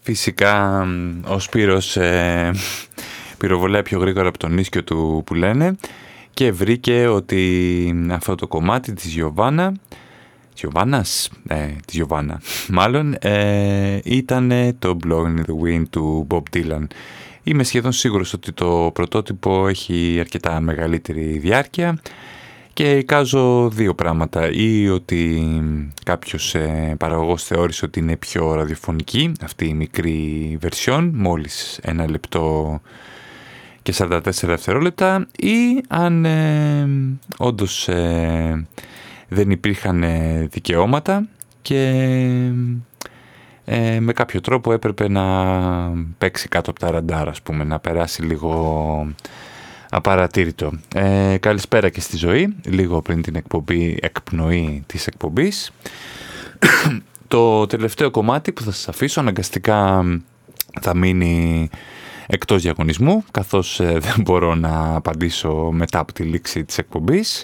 Speaker 1: Φυσικά ο Σπύρος ε, πυροβολάει πιο γρήγορα από τον ίσκιο του που λένε και βρήκε ότι αυτό το κομμάτι της Γιωβάνα της Γιωβάνας, ε, της Γιωβάνα μάλλον ε, ήταν το Blowing in the Wind του Bob Dylan. Είμαι σχεδόν σίγουρος ότι το πρωτότυπο έχει αρκετά μεγαλύτερη διάρκεια και εικάζω δύο πράγματα. Ή ότι κάποιος ε, παραγωγός θεώρησε ότι είναι πιο ραδιοφωνική αυτή η μικρή βερσιόν μόλις ένα λεπτό και 44 δευτερόλεπτα ή αν ε, όντως ε, δεν υπήρχαν ε, δικαιώματα και ε, με κάποιο τρόπο έπρεπε να παίξει κάτω από τα ραντάρ, ας πούμε, να περάσει λίγο απαρατήρητο. Ε, καλησπέρα και στη ζωή, λίγο πριν την εκπομπή, εκπνοή της εκπομπής. Το τελευταίο κομμάτι που θα σας αφήσω αναγκαστικά θα μείνει εκτός διαγωνισμού, καθώς ε, δεν μπορώ να απαντήσω μετά από τη λήξη της εκπομπής.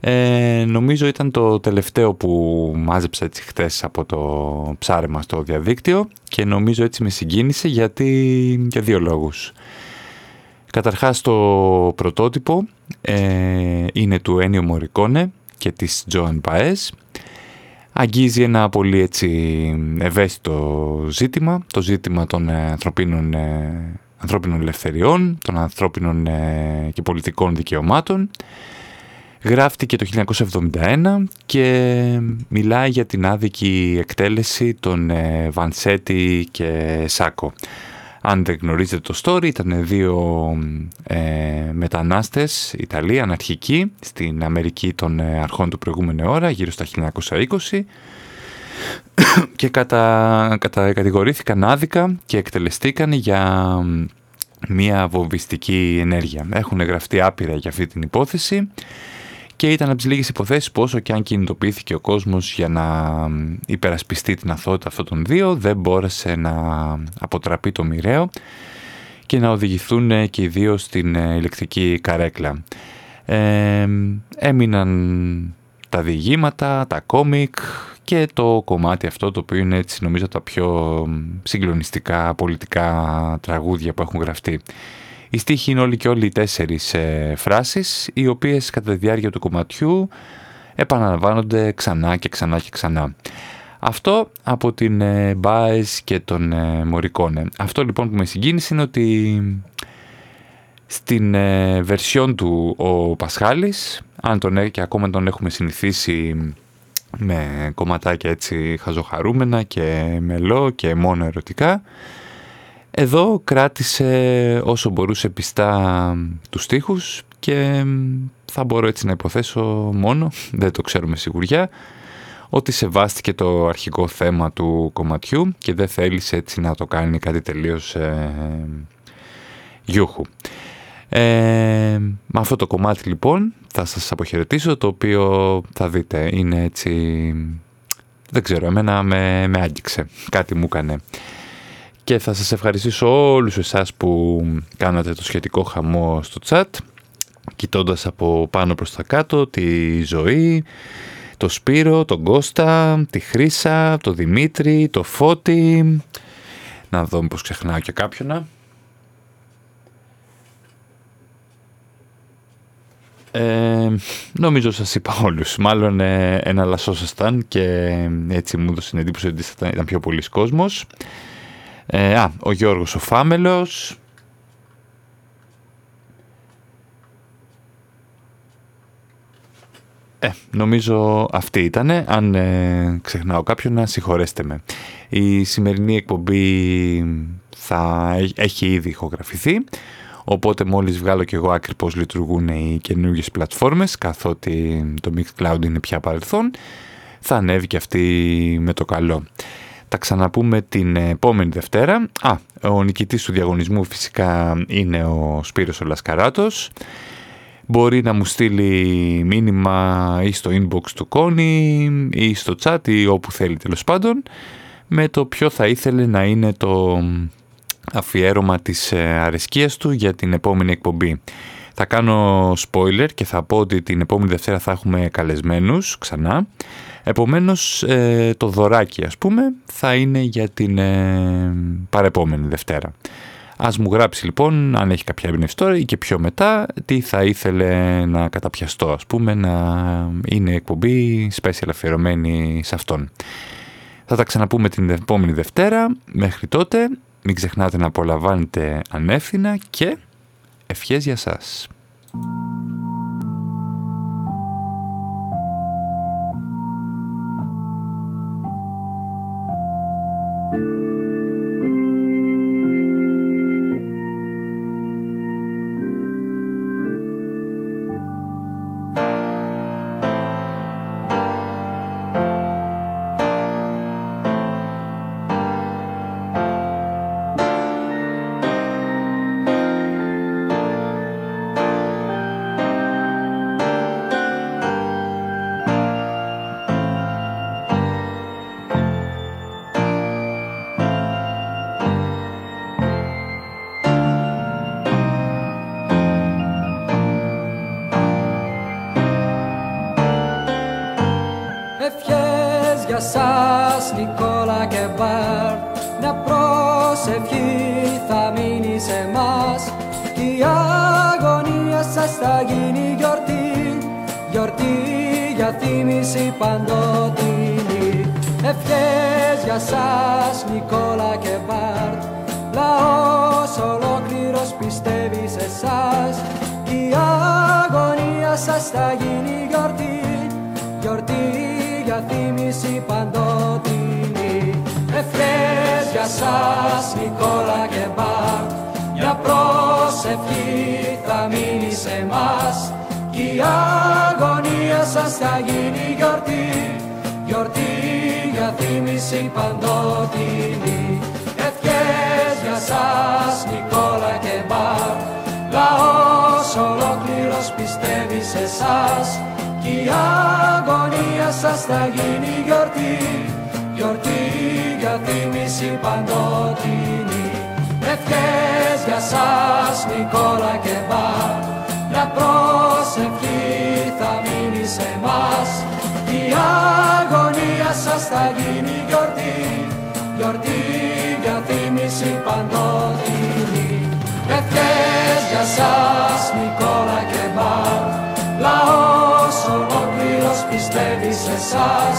Speaker 1: Ε, νομίζω ήταν το τελευταίο που μάζεψα έτσι χτες από το ψάρεμα στο διαδίκτυο και νομίζω έτσι με συγκίνησε γιατί για δύο λόγους. Καταρχάς το πρωτότυπο ε, είναι του Ένιο Μωρικόνε και της Τζοαν Παές. Αγγίζει ένα πολύ έτσι ευαίσθητο ζήτημα, το ζήτημα των ανθρωπίνων, ε, ανθρώπινων ελευθεριών, των ανθρώπινων ε, και πολιτικών δικαιωμάτων Γράφτηκε το 1971 και μιλάει για την άδικη εκτέλεση των ε, Βανσέτη και Σάκο. Αν δεν γνωρίζετε το story, ήταν δύο ε, μετανάστες Ιταλοί, αναρχικοί, στην Αμερική των ε, αρχών του προηγούμενου ώρα, γύρω στα 1920 και κατα, κατα, κατηγορήθηκαν άδικα και εκτελεστήκαν για μια βομβιστική ενέργεια. Έχουν γραφτεί άπειρα για αυτή την υπόθεση και ήταν από τις λίγες υποθέσεις που όσο και αν κινητοποιήθηκε ο κόσμος για να υπερασπιστεί την αθότητα αυτών των δύο δεν μπόρεσε να αποτραπεί το μοιραίο και να οδηγηθούν και οι δύο στην ε, ηλεκτρική καρέκλα. Ε, έμειναν τα διηγήματα, τα κόμικ και το κομμάτι αυτό το οποίο είναι έτσι νομίζω τα πιο συγκλονιστικά πολιτικά τραγούδια που έχουν γραφτεί. Οι στίχοι είναι όλοι και όλοι οι τέσσερις ε, φράσεις, οι οποίες κατά τη διάρκεια του κομματιού επαναλαμβάνονται ξανά και ξανά και ξανά. Αυτό από την ε, Μπάες και τον ε, Μωρικόνε. Αυτό λοιπόν που με συγκίνησε είναι ότι στην ε, βερσιόν του ο Πασχάλης, αν τον και ακόμα τον έχουμε συνηθίσει με κομματάκια έτσι χαζοχαρούμενα και μελό και μόνο ερωτικά, εδώ κράτησε όσο μπορούσε πιστά τους στίχους και θα μπορώ έτσι να υποθέσω μόνο, δεν το ξέρουμε σιγουριά, ότι σεβάστηκε το αρχικό θέμα του κομματιού και δεν θέλησε έτσι να το κάνει κάτι τελείως ε, γιούχου. Ε, με αυτό το κομμάτι λοιπόν θα σας αποχαιρετήσω το οποίο θα δείτε είναι έτσι δεν ξέρω εμένα με, με άγγιξε κάτι μου έκανε και θα σας ευχαριστήσω όλους εσάς που κάνατε το σχετικό χαμό στο chat κοιτώντας από πάνω προς τα κάτω τη ζωή, το Σπύρο, τον Κώστα, τη Χρύσα, το Δημήτρη, το Φώτη. Να δω πως ξεχνάω και κάποιον Ε, νομίζω σας είπα όλους. Μάλλον ε, εναλλασσόσασταν και έτσι μου έδωσε την εντύπωση ότι ήταν πιο πολλοί κόσμος. Ε, α, ο Γιώργος ο Φάμελος. Ε, νομίζω αυτή ήταν. Αν ε, ξεχνάω κάποιον, να συγχωρέστε με. Η σημερινή εκπομπή θα έχει ήδη ηχογραφηθεί. Οπότε μόλις βγάλω και εγώ άκρη πώς λειτουργούν οι καινούργιες πλατφόρμες, καθότι το Mixcloud είναι πια παρελθόν, θα ανέβει και αυτή με το καλό. Τα ξαναπούμε την επόμενη Δευτέρα. Α, ο νικητής του διαγωνισμού φυσικά είναι ο Σπύρος ο Λασκαράτος. Μπορεί να μου στείλει μήνυμα ή στο inbox του Κόνη ή στο chat ή όπου θέλει τέλος πάντων με το ποιο θα ήθελε να είναι το αφιέρωμα της ε, αρεσκίας του για την επόμενη εκπομπή. Θα κάνω spoiler και θα πω ότι την επόμενη Δευτέρα θα έχουμε καλεσμένους ξανά. Επομένως ε, το δωράκι ας πούμε θα είναι για την ε, παρεπόμενη Δευτέρα. Ας μου γράψει λοιπόν αν έχει κάποια εμπνευστόρια ή και πιο μετά τι θα ήθελε να καταπιαστώ ας πούμε να είναι εκπομπή special αφιερωμένη σε αυτόν. Θα τα ξαναπούμε την επόμενη Δευτέρα. Μέχρι τότε μην ξεχνάτε να απολαμβάνετε ανεύθυνα και ευχές για σας.
Speaker 12: Ευχές σας Νικόλα και Μπάρτ Μια προσευχή θα μείνει σε μας. Κι η αγωνία σας θα γίνει γιορτή. Γιορτή για θύμηση παντοτινή. Ευχές για σας Νικόλα και Μπάρτ Λαός ολόκληρος πιστεύει σε εσάς Κι η αγωνία σας θα γίνει γιορτή. Γιορτή για θύμηση παντοτινή. Ευχές για σας Νικόλα και Μπάρτ Μια προσευχή θα μείνει σε εμάς η αγωνία σας θα γίνει γιορτή. Γιορτή για θύμηση παντοτινή. Ευχές για σας Νικόλα και Μπάρ Λαός ολόκληρος πιστεύει σε εσάς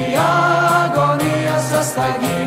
Speaker 12: Η αγωνία σας θα γίνει